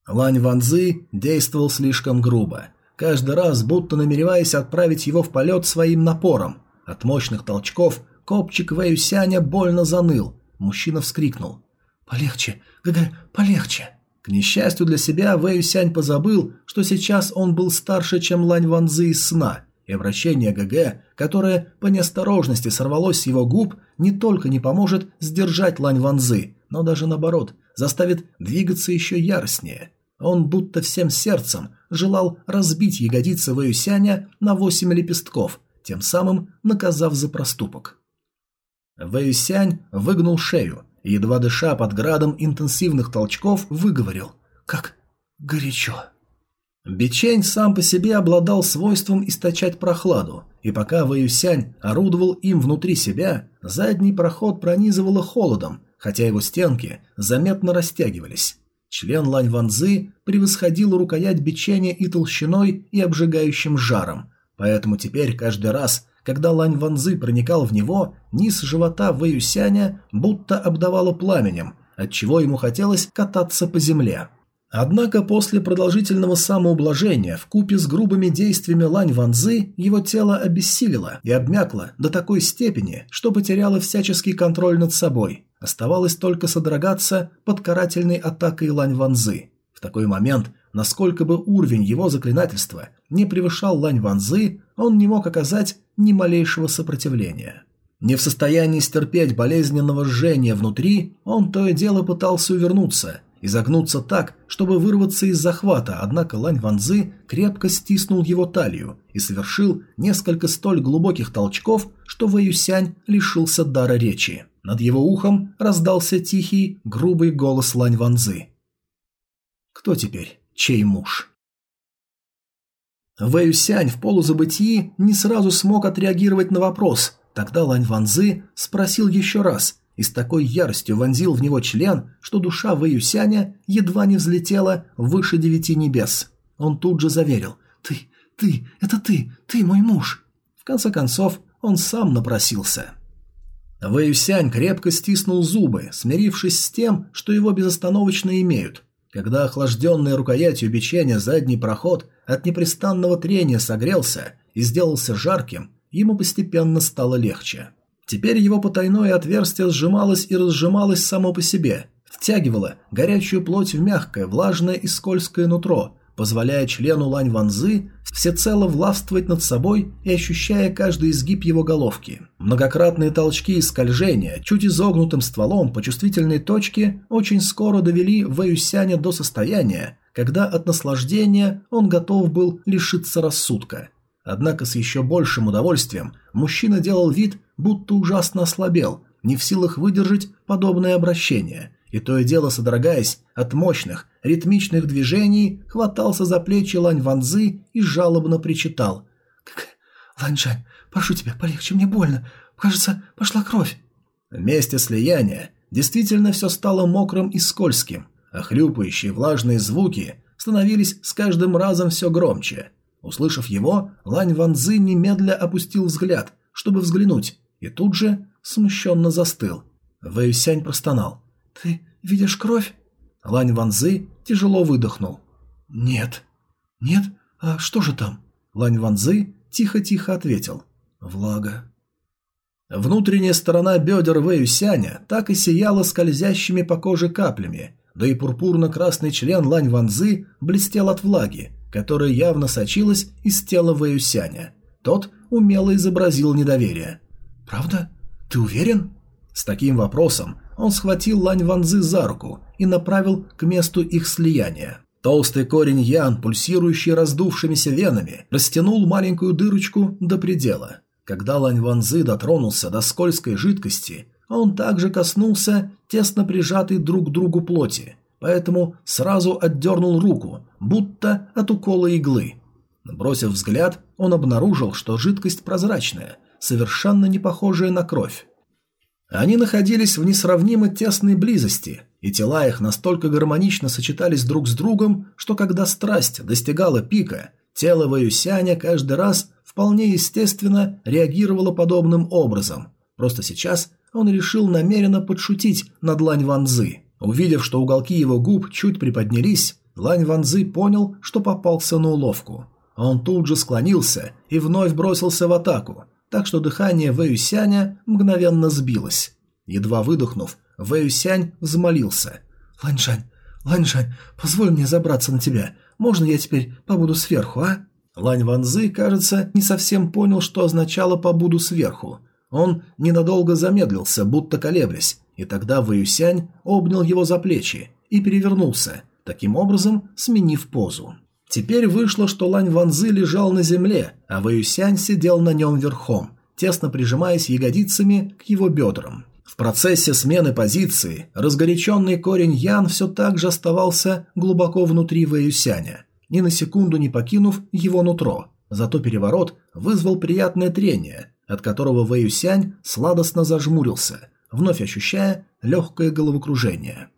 Лань Ванзы действовал слишком грубо, каждый раз будто намереваясь отправить его в полет своим напором. От мощных толчков копчик Вэй Сяня больно заныл. Мужчина вскрикнул. «Полегче, ГГ, полегче!» К несчастью для себя, Вэй Сянь позабыл, что сейчас он был старше, чем Лань Ванзы из сна – и обращение ГГ, которое по неосторожности сорвалось с его губ, не только не поможет сдержать Лань Ванзы, но даже наоборот, заставит двигаться еще яростнее. Он будто всем сердцем желал разбить ягодицы Вэюсяня на восемь лепестков, тем самым наказав за проступок. Вэюсянь выгнул шею и, едва дыша под градом интенсивных толчков, выговорил «Как горячо». Бичень сам по себе обладал свойством источать прохладу, и пока Вэюсянь орудовал им внутри себя, задний проход пронизывало холодом, хотя его стенки заметно растягивались. Член Лань Ванзы превосходил рукоять бичения и толщиной, и обжигающим жаром, поэтому теперь каждый раз, когда Лань Ванзы проникал в него, низ живота Вэюсяня будто обдавало пламенем, отчего ему хотелось кататься по земле. Однако после продолжительного самоублажения в купе с грубыми действиями Лань Ванзы его тело обессилило и обмякло до такой степени, что потеряло всяческий контроль над собой. Оставалось только содрогаться под карательной атакой Лань Ванзы. В такой момент, насколько бы уровень его заклинательства не превышал Лань Ванзы, он не мог оказать ни малейшего сопротивления. Не в состоянии стерпеть болезненного жжения внутри, он то и дело пытался увернуться – изогнуться так, чтобы вырваться из захвата, однако Лань Ванзы крепко стиснул его талию и совершил несколько столь глубоких толчков, что Вэюсянь лишился дара речи. Над его ухом раздался тихий, грубый голос Лань Ванзы. «Кто теперь? Чей муж?» Вэюсянь в полузабытии не сразу смог отреагировать на вопрос. Тогда Лань Ванзы спросил еще раз – и с такой яростью вонзил в него член, что душа Вэюсяня едва не взлетела выше девяти небес. Он тут же заверил «Ты, ты, это ты, ты мой муж». В конце концов, он сам напросился. Вэюсянь крепко стиснул зубы, смирившись с тем, что его безостановочно имеют. Когда охлажденный рукоятью бичения задний проход от непрестанного трения согрелся и сделался жарким, ему постепенно стало легче. Теперь его потайное отверстие сжималось и разжималось само по себе, втягивало горячую плоть в мягкое, влажное и скользкое нутро, позволяя члену Лань Ванзы всецело властвовать над собой и ощущая каждый изгиб его головки. Многократные толчки и скольжения чуть изогнутым стволом по чувствительной точке очень скоро довели Вэюсяня до состояния, когда от наслаждения он готов был лишиться рассудка. Однако с еще большим удовольствием мужчина делал вид, будто ужасно ослабел, не в силах выдержать подобное обращение, и то и дело содрогаясь от мощных, ритмичных движений, хватался за плечи Лань Ванзы и жалобно причитал. «Ланьжань, прошу тебя, полегче, мне больно. Кажется, пошла кровь». Вместе слияния действительно все стало мокрым и скользким, а хлюпающие влажные звуки становились с каждым разом все громче. Услышав его, Лань Ванзы немедля опустил взгляд, чтобы взглянуть, и тут же смущенно застыл. Вэйсянь простонал. «Ты видишь кровь?» Лань Ванзы тяжело выдохнул. «Нет». «Нет? А что же там?» Лань Ванзы тихо-тихо ответил. «Влага». Внутренняя сторона бедер Вэюсяня так и сияла скользящими по коже каплями, да и пурпурно-красный член Лань Ванзы блестел от влаги, которая явно сочилась из тела Вэюсяня. Тот умело изобразил недоверие. «Правда? Ты уверен?» С таким вопросом он схватил Лань Ванзы за руку и направил к месту их слияния. Толстый корень Ян, пульсирующий раздувшимися венами, растянул маленькую дырочку до предела. Когда Лань Ванзы дотронулся до скользкой жидкости, он также коснулся тесно прижатой друг к другу плоти, поэтому сразу отдернул руку, будто от укола иглы. Бросив взгляд, он обнаружил, что жидкость прозрачная, совершенно не похожая на кровь. Они находились в несравнимо тесной близости, и тела их настолько гармонично сочетались друг с другом, что когда страсть достигала пика, тело Ваюсяня каждый раз вполне естественно реагировало подобным образом. Просто сейчас он решил намеренно подшутить над Лань Ванзы. Увидев, что уголки его губ чуть приподнялись, Лань Ванзы понял, что попался на уловку. Он тут же склонился и вновь бросился в атаку, так что дыхание Вэюсяня мгновенно сбилось. Едва выдохнув, Вэюсянь взмолился. «Ланьшань, Ланьшань, позволь мне забраться на тебя. Можно я теперь побуду сверху, а?» Лань Ванзы, кажется, не совсем понял, что означало «побуду сверху». Он ненадолго замедлился, будто колеблясь, и тогда Вэюсянь обнял его за плечи и перевернулся, таким образом сменив позу. Теперь вышло, что Лань Ванзы лежал на земле, а Вэюсянь сидел на нем верхом, тесно прижимаясь ягодицами к его бедрам. В процессе смены позиции разгоряченный корень Ян все так же оставался глубоко внутри Вэюсяня, ни на секунду не покинув его нутро. Зато переворот вызвал приятное трение, от которого Вэюсянь сладостно зажмурился, вновь ощущая легкое головокружение.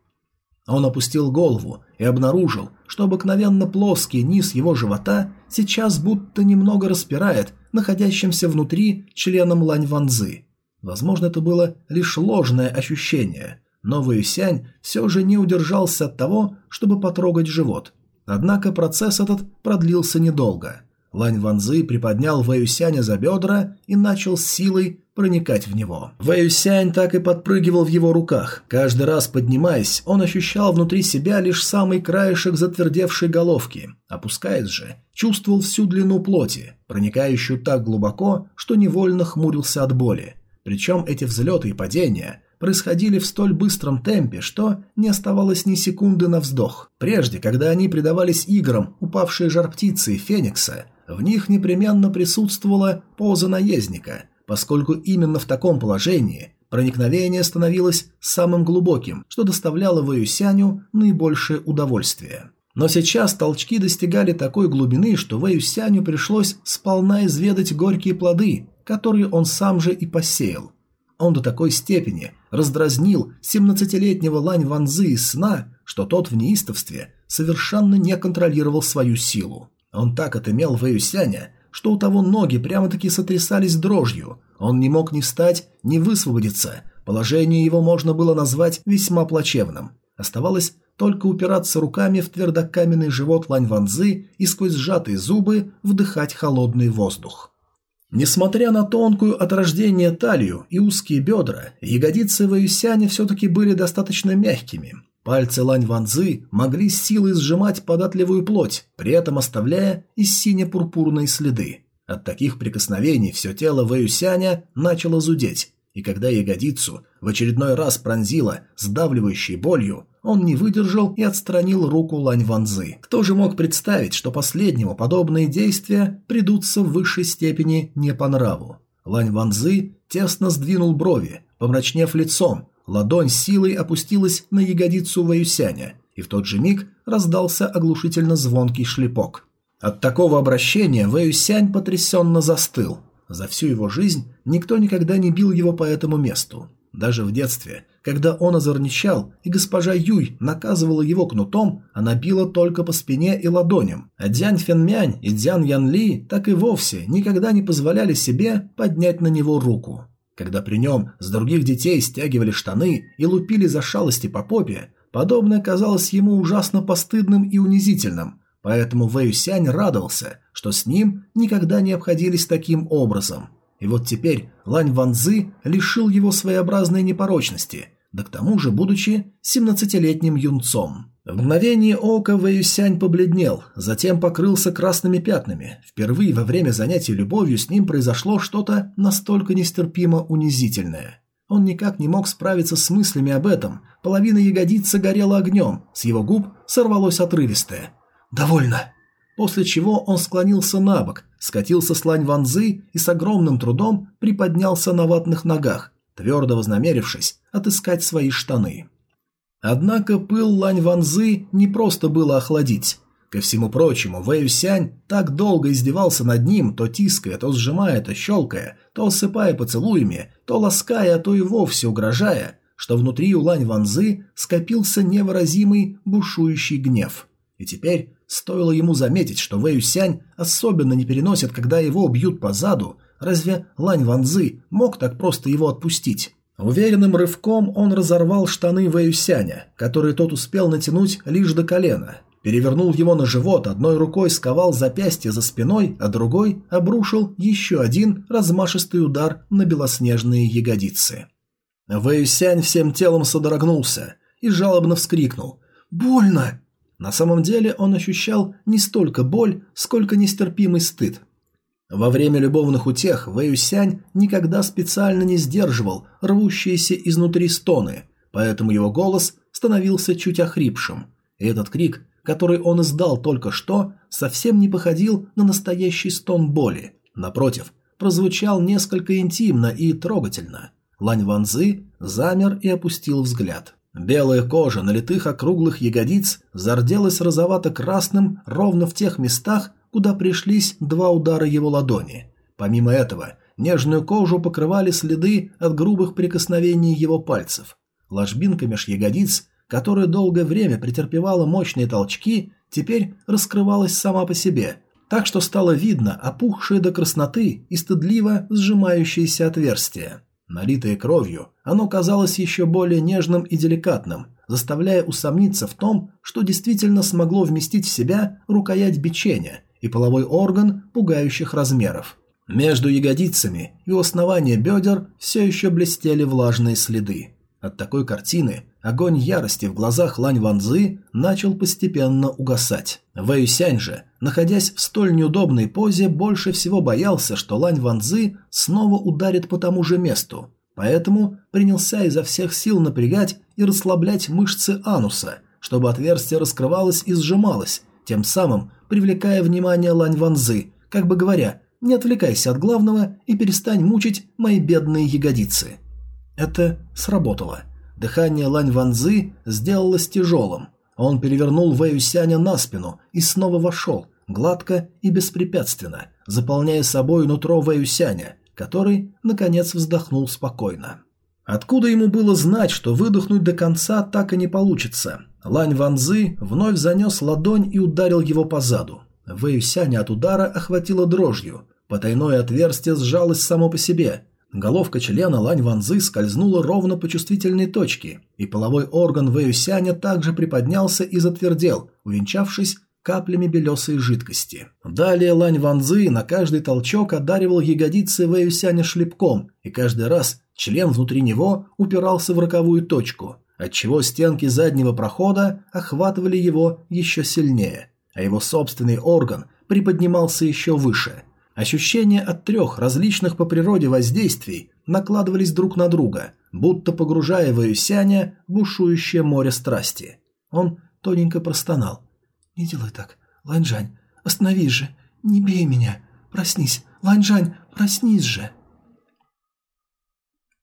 Он опустил голову и обнаружил, что обыкновенно плоский низ его живота сейчас будто немного распирает находящимся внутри членом Лань Ванзы. Возможно, это было лишь ложное ощущение, но Вэйсянь все же не удержался от того, чтобы потрогать живот. Однако процесс этот продлился недолго. Лань Ванзы приподнял Вэйсяня за бедра и начал с силой проникать в него. Вэйюсянь так и подпрыгивал в его руках. Каждый раз поднимаясь, он ощущал внутри себя лишь самый краешек затвердевшей головки. Опускаясь же, чувствовал всю длину плоти, проникающую так глубоко, что невольно хмурился от боли. Причем эти взлеты и падения происходили в столь быстром темпе, что не оставалось ни секунды на вздох. Прежде, когда они предавались играм упавшие жар птицы и феникса, в них непременно присутствовала поза наездника – поскольку именно в таком положении проникновение становилось самым глубоким, что доставляло Вэюсяню наибольшее удовольствие. Но сейчас толчки достигали такой глубины, что Вэюсяню пришлось сполна изведать горькие плоды, которые он сам же и посеял. Он до такой степени раздразнил 17-летнего Лань Ванзы из сна, что тот в неистовстве совершенно не контролировал свою силу. Он так отымел Вэюсяня, что у того ноги прямо-таки сотрясались дрожью. Он не мог ни встать, ни высвободиться. Положение его можно было назвать весьма плачевным. Оставалось только упираться руками в твердокаменный живот Лань Ванзы и сквозь сжатые зубы вдыхать холодный воздух. Несмотря на тонкую от рождения талию и узкие бедра, ягодицы Ваюсяня все-таки были достаточно мягкими. Пальцы Лань Ванзы могли силой сжимать податливую плоть, при этом оставляя и сине-пурпурные следы. От таких прикосновений все тело Вэюсяня начало зудеть, и когда ягодицу в очередной раз пронзило сдавливающей болью, он не выдержал и отстранил руку Лань Ванзы. Кто же мог представить, что последнему подобные действия придутся в высшей степени не по нраву? Лань Ванзы тесно сдвинул брови, помрачнев лицом, ладонь силой опустилась на ягодицу Ваюсяня, и в тот же миг раздался оглушительно звонкий шлепок. От такого обращения Вэюсянь потрясенно застыл. За всю его жизнь никто никогда не бил его по этому месту. Даже в детстве, когда он озорничал, и госпожа Юй наказывала его кнутом, она била только по спине и ладоням, а Дзянь Фенмянь и Дзян Ян Ли так и вовсе никогда не позволяли себе поднять на него руку. Когда при нем с других детей стягивали штаны и лупили за шалости по попе, подобное казалось ему ужасно постыдным и унизительным, поэтому Вэй Сянь радовался, что с ним никогда не обходились таким образом. И вот теперь Лань Ванзы лишил его своеобразной непорочности, да к тому же будучи 17-летним юнцом. В мгновение ока Вэюсянь побледнел, затем покрылся красными пятнами. Впервые во время занятий любовью с ним произошло что-то настолько нестерпимо унизительное. Он никак не мог справиться с мыслями об этом, половина ягодицы горела огнем, с его губ сорвалось отрывистое. «Довольно!» После чего он склонился на бок, скатился с лань ванзы и с огромным трудом приподнялся на ватных ногах, твердо вознамерившись отыскать свои штаны. Однако пыл Лань Ванзы не просто было охладить. Ко всему прочему, Вэй Сянь так долго издевался над ним, то тиская, то сжимая, то щелкая, то осыпая поцелуями, то лаская, а то и вовсе угрожая, что внутри у Лань Ванзы скопился невыразимый бушующий гнев. И теперь стоило ему заметить, что Вэй Сянь особенно не переносит, когда его бьют по заду, разве Лань Ванзы мог так просто его отпустить? Уверенным рывком он разорвал штаны Вэюсяня, которые тот успел натянуть лишь до колена, перевернул его на живот, одной рукой сковал запястье за спиной, а другой обрушил еще один размашистый удар на белоснежные ягодицы. Вэюсянь всем телом содрогнулся и жалобно вскрикнул «Больно!». На самом деле он ощущал не столько боль, сколько нестерпимый стыд. Во время любовных утех Вэюсянь никогда специально не сдерживал рвущиеся изнутри стоны, поэтому его голос становился чуть охрипшим. И этот крик, который он издал только что, совсем не походил на настоящий стон боли. Напротив, прозвучал несколько интимно и трогательно. Лань Ванзы замер и опустил взгляд. Белая кожа на литых округлых ягодиц зарделась розовато-красным ровно в тех местах, куда пришлись два удара его ладони. Помимо этого, нежную кожу покрывали следы от грубых прикосновений его пальцев. Ложбинка меж ягодиц, которая долгое время претерпевала мощные толчки, теперь раскрывалась сама по себе, так что стало видно опухшее до красноты и стыдливо сжимающееся отверстие. Налитое кровью, оно казалось еще более нежным и деликатным, заставляя усомниться в том, что действительно смогло вместить в себя рукоять бичения, и половой орган пугающих размеров. Между ягодицами и у основания бедер все еще блестели влажные следы. От такой картины огонь ярости в глазах Лань Ванзы начал постепенно угасать. Вэй Сянь же, находясь в столь неудобной позе, больше всего боялся, что Лань Ванзы снова ударит по тому же месту, поэтому принялся изо всех сил напрягать и расслаблять мышцы ануса, чтобы отверстие раскрывалось и сжималось, тем самым привлекая внимание Лань Ванзы, как бы говоря, не отвлекайся от главного и перестань мучить мои бедные ягодицы. Это сработало. Дыхание Лань Ванзы сделалось тяжелым. Он перевернул Вэю Сяня на спину и снова вошел, гладко и беспрепятственно, заполняя собой нутро Вэю Сяня, который, наконец, вздохнул спокойно. Откуда ему было знать, что выдохнуть до конца так и не получится? Лань Ванзы вновь занес ладонь и ударил его по заду. Вэй Сяня от удара охватило дрожью. Потайное отверстие сжалось само по себе. Головка члена Лань Ванзы скользнула ровно по чувствительной точке, и половой орган Вэй Сяня также приподнялся и затвердел, увенчавшись каплями белесой жидкости. Далее Лань Ванзы на каждый толчок одаривал ягодицы Вэй Сяня шлепком, и каждый раз член внутри него упирался в роковую точку – отчего стенки заднего прохода охватывали его еще сильнее, а его собственный орган приподнимался еще выше. Ощущения от трех различных по природе воздействий накладывались друг на друга, будто погружая в бушующее море страсти. Он тоненько простонал. «Не делай так, Ланьжань, остановись же, не бей меня, проснись, Ланьжань, проснись же!»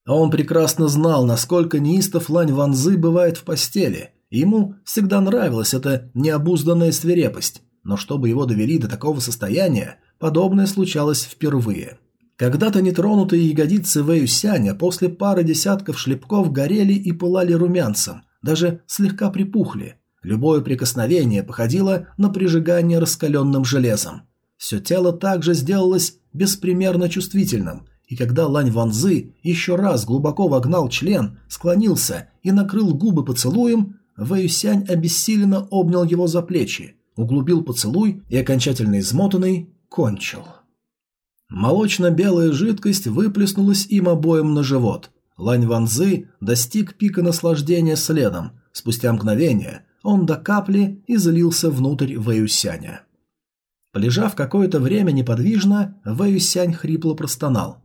А он прекрасно знал, насколько неистов Лань Ванзы бывает в постели. Ему всегда нравилась эта необузданная свирепость, но чтобы его довели до такого состояния, подобное случалось впервые. Когда-то нетронутые ягодицы Вэюсяня после пары десятков шлепков горели и пылали румянцем, даже слегка припухли. Любое прикосновение походило на прижигание раскаленным железом. Все тело также сделалось беспримерно чувствительным – и когда Лань Ванзы еще раз глубоко вогнал член, склонился и накрыл губы поцелуем, Вэйюсянь обессиленно обнял его за плечи, углубил поцелуй и, окончательно измотанный, кончил. Молочно-белая жидкость выплеснулась им обоим на живот. Лань Ванзы достиг пика наслаждения следом. Спустя мгновение он до капли излился внутрь Вэйюсяня. Полежав какое-то время неподвижно, Вэйюсянь хрипло простонал.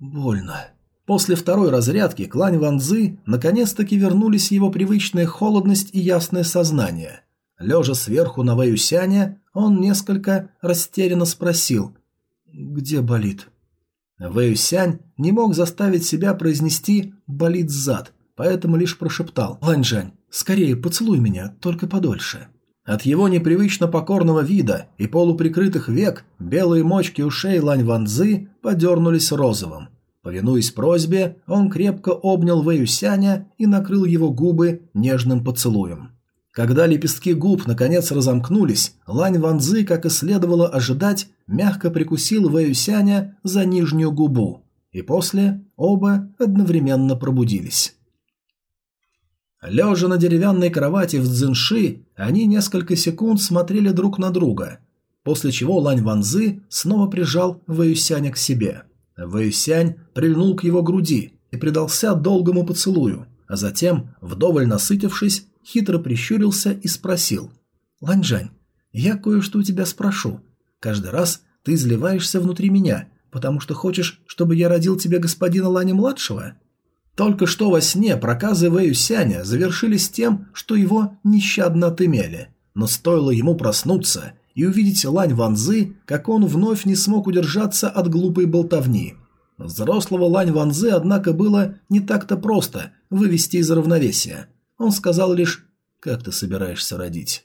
Больно. После второй разрядки клань Ванзы наконец-таки вернулись его привычная холодность и ясное сознание. Лежа сверху на Вэюсяне, он несколько растерянно спросил «Где болит?». Вэюсянь не мог заставить себя произнести «болит зад», поэтому лишь прошептал «Ланьжань, скорее поцелуй меня, только подольше». От его непривычно покорного вида и полуприкрытых век белые мочки ушей Лань Ванзы подернулись розовым. Повинуясь просьбе, он крепко обнял Вэюсяня и накрыл его губы нежным поцелуем. Когда лепестки губ наконец разомкнулись, Лань Ванзы, как и следовало ожидать, мягко прикусил Вэюсяня за нижнюю губу, и после оба одновременно пробудились. Лежа на деревянной кровати в дзинши, они несколько секунд смотрели друг на друга, после чего Лань Ванзы снова прижал Вэюсяня к себе. Вэюсянь прильнул к его груди и предался долгому поцелую, а затем, вдоволь насытившись, хитро прищурился и спросил. «Ланьжань, я кое-что у тебя спрошу. Каждый раз ты изливаешься внутри меня, потому что хочешь, чтобы я родил тебе господина Лани-младшего?» Только что во сне проказы Вэюсяня завершились тем, что его нещадно отымели. Но стоило ему проснуться и увидеть Лань Ванзы, как он вновь не смог удержаться от глупой болтовни. Взрослого Лань Ванзы, однако, было не так-то просто вывести из равновесия. Он сказал лишь «Как ты собираешься родить?».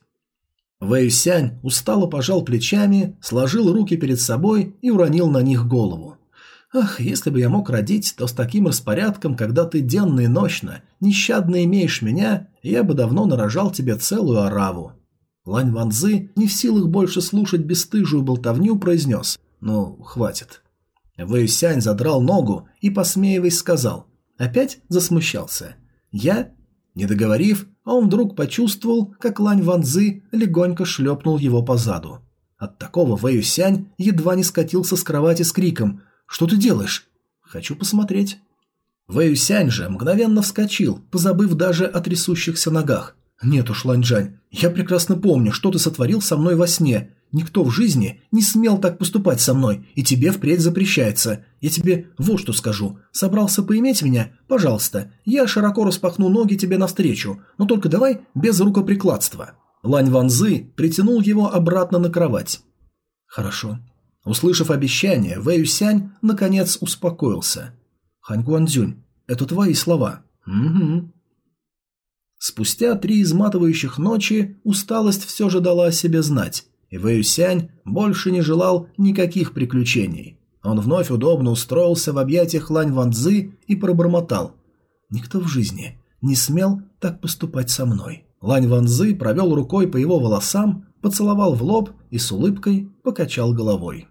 Вэйсянь устало пожал плечами, сложил руки перед собой и уронил на них голову. Ах, если бы я мог родить, то с таким распорядком, когда ты денно и ночно, нещадно имеешь меня, я бы давно нарожал тебе целую ораву. Лань Ванзы, не в силах больше слушать бесстыжую болтовню, произнес «Ну, хватит». Вэйсянь задрал ногу и, посмеиваясь, сказал Опять засмущался. Я, не договорив, он вдруг почувствовал, как Лань Ванзы легонько шлепнул его по заду. От такого Вэйсянь едва не скатился с кровати с криком что ты делаешь?» «Хочу посмотреть». Вэйюсянь же мгновенно вскочил, позабыв даже о трясущихся ногах. «Нет уж, Ланьжань, я прекрасно помню, что ты сотворил со мной во сне. Никто в жизни не смел так поступать со мной, и тебе впредь запрещается. Я тебе вот что скажу. Собрался поиметь меня? Пожалуйста, я широко распахну ноги тебе навстречу, но только давай без рукоприкладства». Лань Ванзы притянул его обратно на кровать. «Хорошо, Услышав обещание, Вэй Юсянь наконец успокоился. «Хань Гуанзюнь, это твои слова». «Угу». Спустя три изматывающих ночи усталость все же дала о себе знать, и Вэй Юсянь больше не желал никаких приключений. Он вновь удобно устроился в объятиях Лань Ванзы и пробормотал. «Никто в жизни не смел так поступать со мной». Лань Ванзы провел рукой по его волосам, поцеловал в лоб и с улыбкой покачал головой.